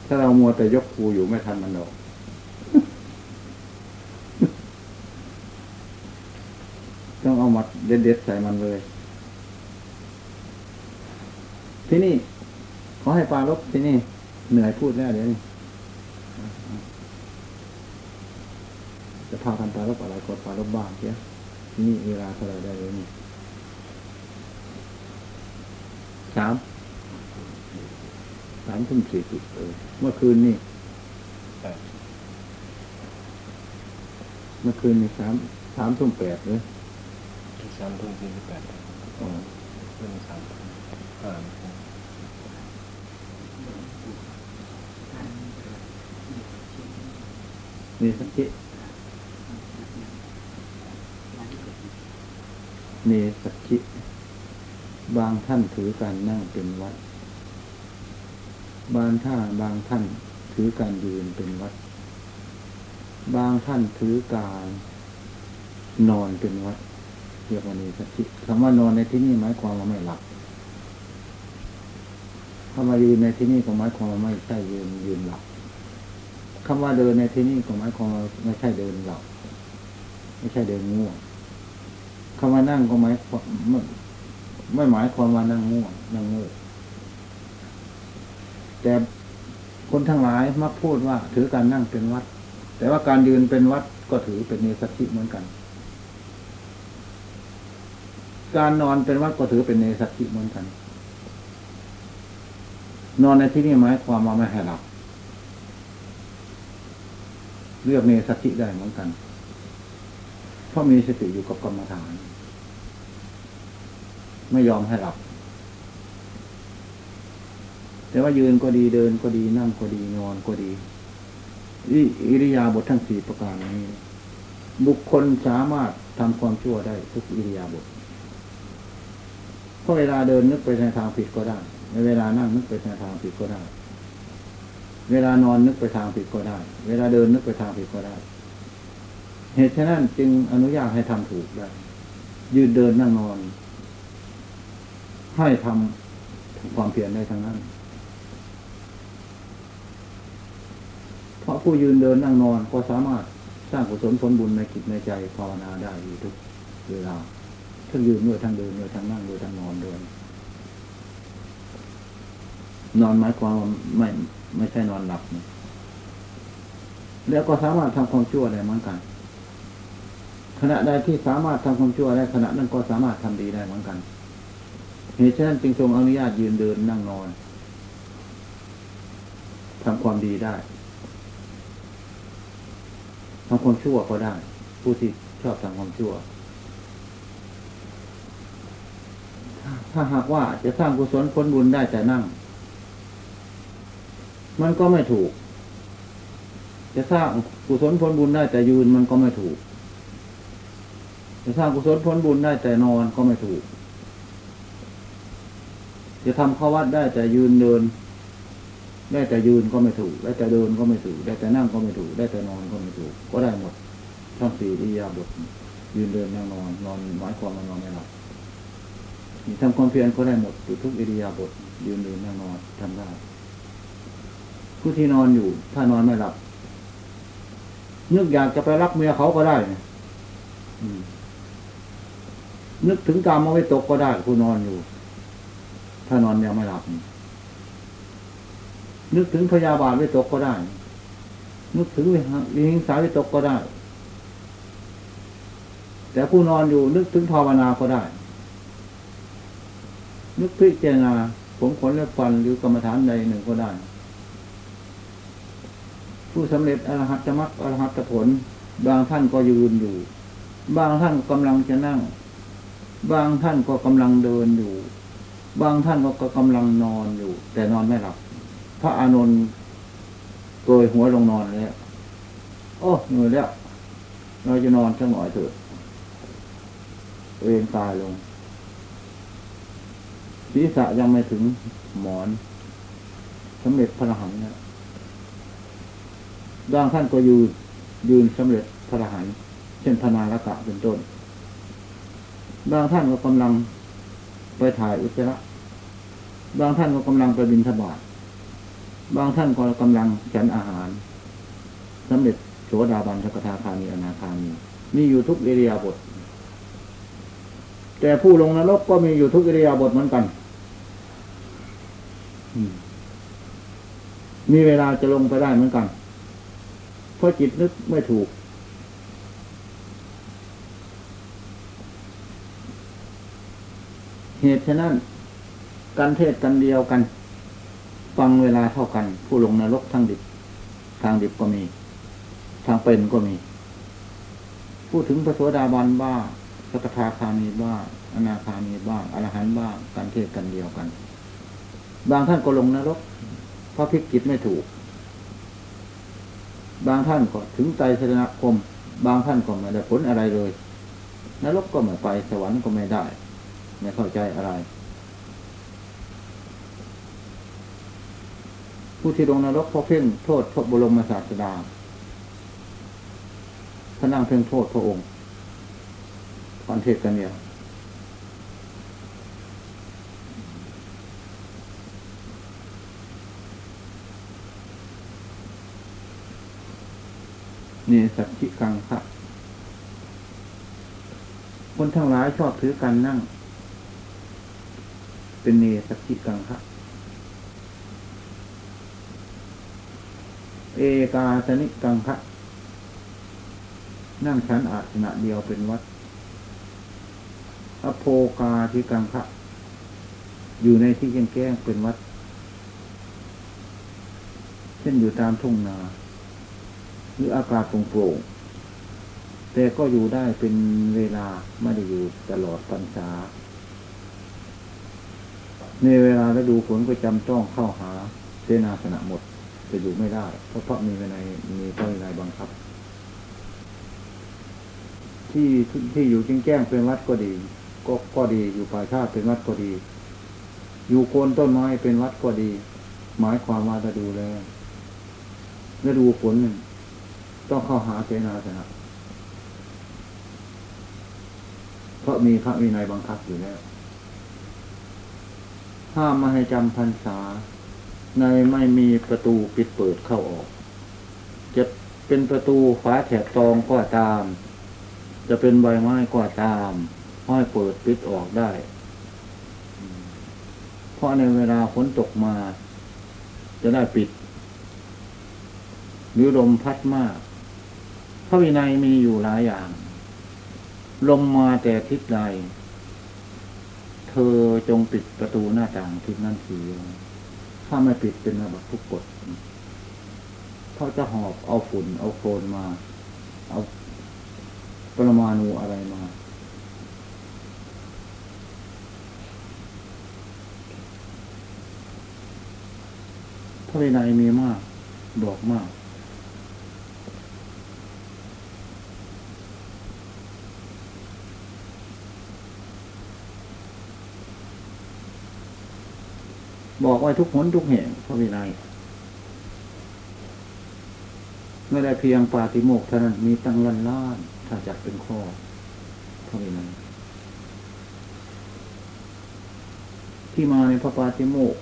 Speaker 1: ถ้าเรามัวแต่ยกครูอยู่ไม่ทันมันหรอกต้องเอามัดเด็ดๆใส่มันเลย ที่นี่ขอให้ปลาลบที่นี่ เหนื่อยพูดแล้วเดี๋ยวนี้ จะพากันปลาลบอะไรกดปลาลบบ้างเสียที่นี่เวลาเท่าไหรได้เลยนี่สามสามทุ่มสี่สิบเออเมื่อคืนนี่เมื่อคืนนี่สามสามทุ่มแปดเลย
Speaker 2: สามทุ่มสี่สิบแปด
Speaker 1: อ๋อ
Speaker 2: ขึ้นสามทุ่มห้า
Speaker 1: ว มีสติมีสติบางท่านถือการนั่งเป็นวัด บางท่านบางท่านถือการยืนเป็นวัด บางท่านถือการนอนเป็นวัดเรียกว่ามีสติคำว่านอนในที่นี้หมายความว่าไม่หลับคำว่ายืนในที่นี้ก็หมายความว่าไม่ใช่ยืนยืนหลับ คำว่าเดินในที่นี้ก็หมายความไม่ใช่เดินหลับไม่ใช่เดินง่วงคำว่านั่งก็หมายความไม่ไม่หมายความว่านั่งง่วงนั่งง่แต่คนทั้งหลายมักพูดว่า ถือการนั่งเป็นวัด แต่ว่าการยืนเป็นวัดก็ถือเป็นเนสัติเหมือนกัน การนอนเป็นวัดก็ถือเป็นเนสัติเหมือนกัน นอนในที่นี้หมายความว่าไม่ให้หลับ เลือกเนสัติได้เหมือนกัน เพราะมีสติอยู่กับกรรมฐาน ไม่ยอมให้หลับ แต่ว่ายืนก็ดีเดินก็ดีนั่งก็ดีนอนก็ดีอิอิริยาบถทั้งสี่ประการนี้ บุคคลสามารถทำความชั่วได้ทุกอิริยาบถเพราะเวลาเดินนึกไปในทางผิดก็ได้ ในเวลานั่งนึกไปในทางผิดก็ได้ เวลานอนนึกไปทางผิดก็ได้ เวลาเดินนึกไปทางผิดก็ได้ เหตุฉะนั้นจึงอนุญาตให้ทำถูกได้ ยืนเดินนั่งนอน ให้ทำความเพียรได้ทั้งนั้น เพราะผู้ยืนเดินนั่งนอนก็สามารถสร้างกุศลผลบุญในจิตในใจภาวนาได้อยู่ทุกเวลาทั้งยืนด้วยทั้งเดินด้วยทั้งนั่งด้วยทั้งนอนด้วยนอนหมายความไม่ ไม่ใช่นอนหลับนะแล้วก็สามารถทำความชั่วได้เหมือนกัน ขณะใดที่สามารถทำความชั่วได้ขณะนั้นก็สามารถทำดีได้เหมือนกัน เหตุฉะนั้นจึงทรงอนุญาตยืนเดินนั่งนอนทำความดีได้ทำความชั่วก็ได้ ผู้ที่ชอบทำความชั่ว ถ้าหากว่าจะสร้างกุศลผลบุญได้แต่นั่ง มันก็ไม่ถูก จะสร้างกุศลผลบุญได้แต่ยืนมันก็ไม่ถูก จะสร้างกุศลผลบุญได้แต่นอนก็ไม่ถูก จะทำข้าวัดได้แต่ยืนเดิน ได้แต่ยืนก็ไม่ถูก ได้แต่เดินก็ไม่ถูก ได้แต่นั่งก็ไม่ถูก ได้แต่นอนก็ไม่ถูก ก็ได้หมดทั้งสี่อิริยาบถยืนเดินนั่งนอนนอนหมายความว่านอนไม่หลับนี่ทำความเพียรก็ได้หมดอยู่ทุกอิริยาบถยืนเดินนั่งนอนทำได้ ผู้ที่นอนอยู่ ถ้านอนไม่หลับนึกอยากจะไปรักเมียเขาก็ได้นะนึกถึงกรรมเอาไว้ตกก็ได้ผู้นอนอยู่ ถ้านอนยังไม่หลับ นึกถึงพยาบาทไว้ตกก็ได้ นึกถึงวิหิงสาไว้ตกก็ได้ แต่ผู้นอนอยู่ นึกถึงภาวนาก็ได้ นึกพิจารณาผมขนและฟันหรือกรรมฐานใดหนึ่งก็ได้ ผู้สำเร็จอรหัตมรรคอรหัตผล บางท่านก็ยืนอยู่ บางท่านกำลังจะนั่ง บางท่านก็กำลังเดินอยู่ บางท่านก็กำลังนอนอยู่ แต่นอนไม่หลับ พระอานนท์โกยหัวลงนอนแล้วโอ้เหนื่อยแล้ว เราจะนอนสักหน่อยเถอะตัวเองตายลงศีรษะยังไม่ถึงหมอนสำเร็จพระอรหันต์นะ บางท่านก็ยืนยืนสำเร็จพระรหันเช่นพนาลกะเป็นต้น บางท่านก็กำลังไปถ่ายอุจจาระบางท่านก็กำลังไปบินทบาทบางท่านก็กำลังฉันอาหารสำเร็จโสดาบันสกทาคามีอนาคามีมีอยู่ทุกเอริยาบท แต่ผู้ลงนรกก็มีอยู่ทุกเอิริยาบถเหมือนกันมีเวลาจะลงไปได้เหมือนกัน ราะจิตนึกไม่ถูก เหตุฉะนั้น การเทศกันเดียวกัน ฟังเวลาเท่ากัน ผู้ลงนรกทางดิบ ทางดิบก็มี ทางเป็นก็มี พูดถึงพระโสดาบันบ้างสกทาคามีบ้างอนาคามีบ้างอรหันต์บ้างการเทศกันเดียวกัน บางท่านก็ลงนรก เพราะพลิกจิตไม่ถูก บางท่านก็ถึงใจสนาคม บางท่านก็ไม่ได้ผลอะไรเลยนรกก็ไม่ไปสวรรค์ก็ไม่ได้ ไม่เข้าใจอะไร ผู้ที่ลงนรกเพราะเพ่งโทษพระบรมศาสดาพระนั่งเพ่งโทษพระองค์ตอนเทศกันเนี่ย เนสัจจิกังคะคนทั้งหลายชอบถือการนั่ง เป็นเนสัจจิกังคะเอกาสนิกังคะนั่งชั้นอาสนะเดียวเป็นวัด อโภกาทิกังคะอยู่ในที่แจ้งแก้งเป็นวัด เช่นอยู่ตามทุ่งนา หรืออากาศโปร่งๆแต่ก็อยู่ได้เป็นเวลาไม่ได้อยู่ตลอดพรรษา ในเวลาฤดูฝนก็จำต้องเข้าหาเสนาสนะหมดจะอยู่ไม่ได้ เพราะเพราะมีในมีพระวินัยบังคับ ที่ที่อยู่จริงแจ้งเป็นวัดก็ดี ก็ก็ดีอยู่ป่าชาติเป็นวัดก็ดี อยู่โคนต้นไม้เป็นวัดก็ดี หมายความว่าจะดูแลฤดูฝนนั่น ต้องเข้าหาเสนาสนะเพราะมีพระวินัยบังคับอยู่แล้ว ห้ามไม่ให้จำพรรษา ในไม่มีประตูปิดเปิดเข้าออก จะเป็นประตูฝาแถบตองก็ตาม จะเป็นใบไม้ก็ตาม ห้อยเปิดปิดออกได้ เพราะในเวลาฝนตกมา จะได้ปิด หรือลมพัดมาก ระวินัยมีอยู่หลายอย่าง ลมมาแต่ทิศใด เธอจงปิดประตูหน้าต่างทิศนั้นทีถ้าไม่ปิดเป็นระบับทุกกฎเขาจะหอบเอาฝุ่น เอาโคลนมา เอาปรมาณูอะไรมา พระวินัยมีมาก บอกมาก บอกไว้ทุกหนทุกแห่งพระวินัยไม่ได้เพียงปาติโมกเท่านั้นมีตั้งล้านล้านถ้าจัดเป็นข้อพระวินัยที่มาในพระปาติโมก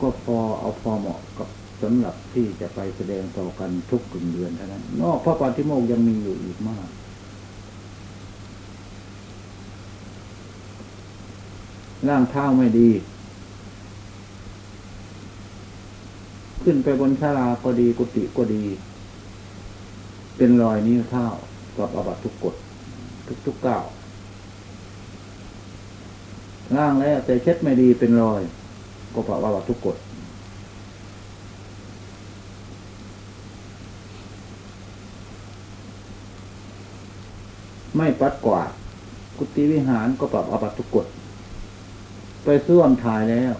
Speaker 1: ก็พอเอาพอเหมาะกับสำหรับที่จะไปแสดงต่อกันทุกกึ่งเดือนเท่านั้น นอกพระปาติโมกยังมีอยู่อีกมาก ร่างเท้าไม่ดี ขึ้นไปบนชาลาก็ดีกุฏิก็ดี เป็นรอยนิ้วเท้ากับอาบัตทุกกฎทุกทุกๆก้าวร่างแล้วแต่เช็ดไม่ดีเป็นรอย ก็ปรับอาบัตทุกกฎไม่ปัดกวาดกุฏิวิหารก็ปรับอาบัตทุกกฎ ไปซ่วมถ่ายแล้ว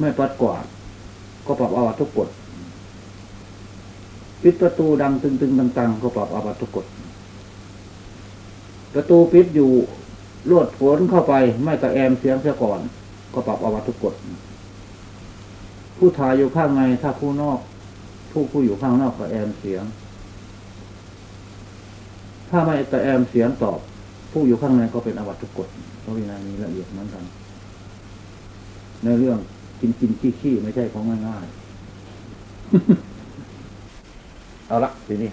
Speaker 1: ไม่ปัดกวาด ก็ปรับอาบัตทุกกฎปิดประตูดังตึงตึงตังตังก็ปรับอาบัตทุกกฎประตูปิดอยู่ลวดฝนเข้าไป ไม่กระแอมเสียงเสียก่อน ก็ปรับอาบัตทุกกฎผู้ถ่ายอยู่ข้างในถ้าผู้นอก ผู้ผู้อยู่ข้างนอกกระแอมเสียง ถ้าไม่กระแอมเสียงตอบ ผู้อยู่ข้างในก็เป็นอาวัตถุกกฎเพราะวินัยมีละเอียดเหมือนกัน ในเรื่องกินกินขี้ขี้ไม่ใช่ของง่ายๆ เอาละทีนี้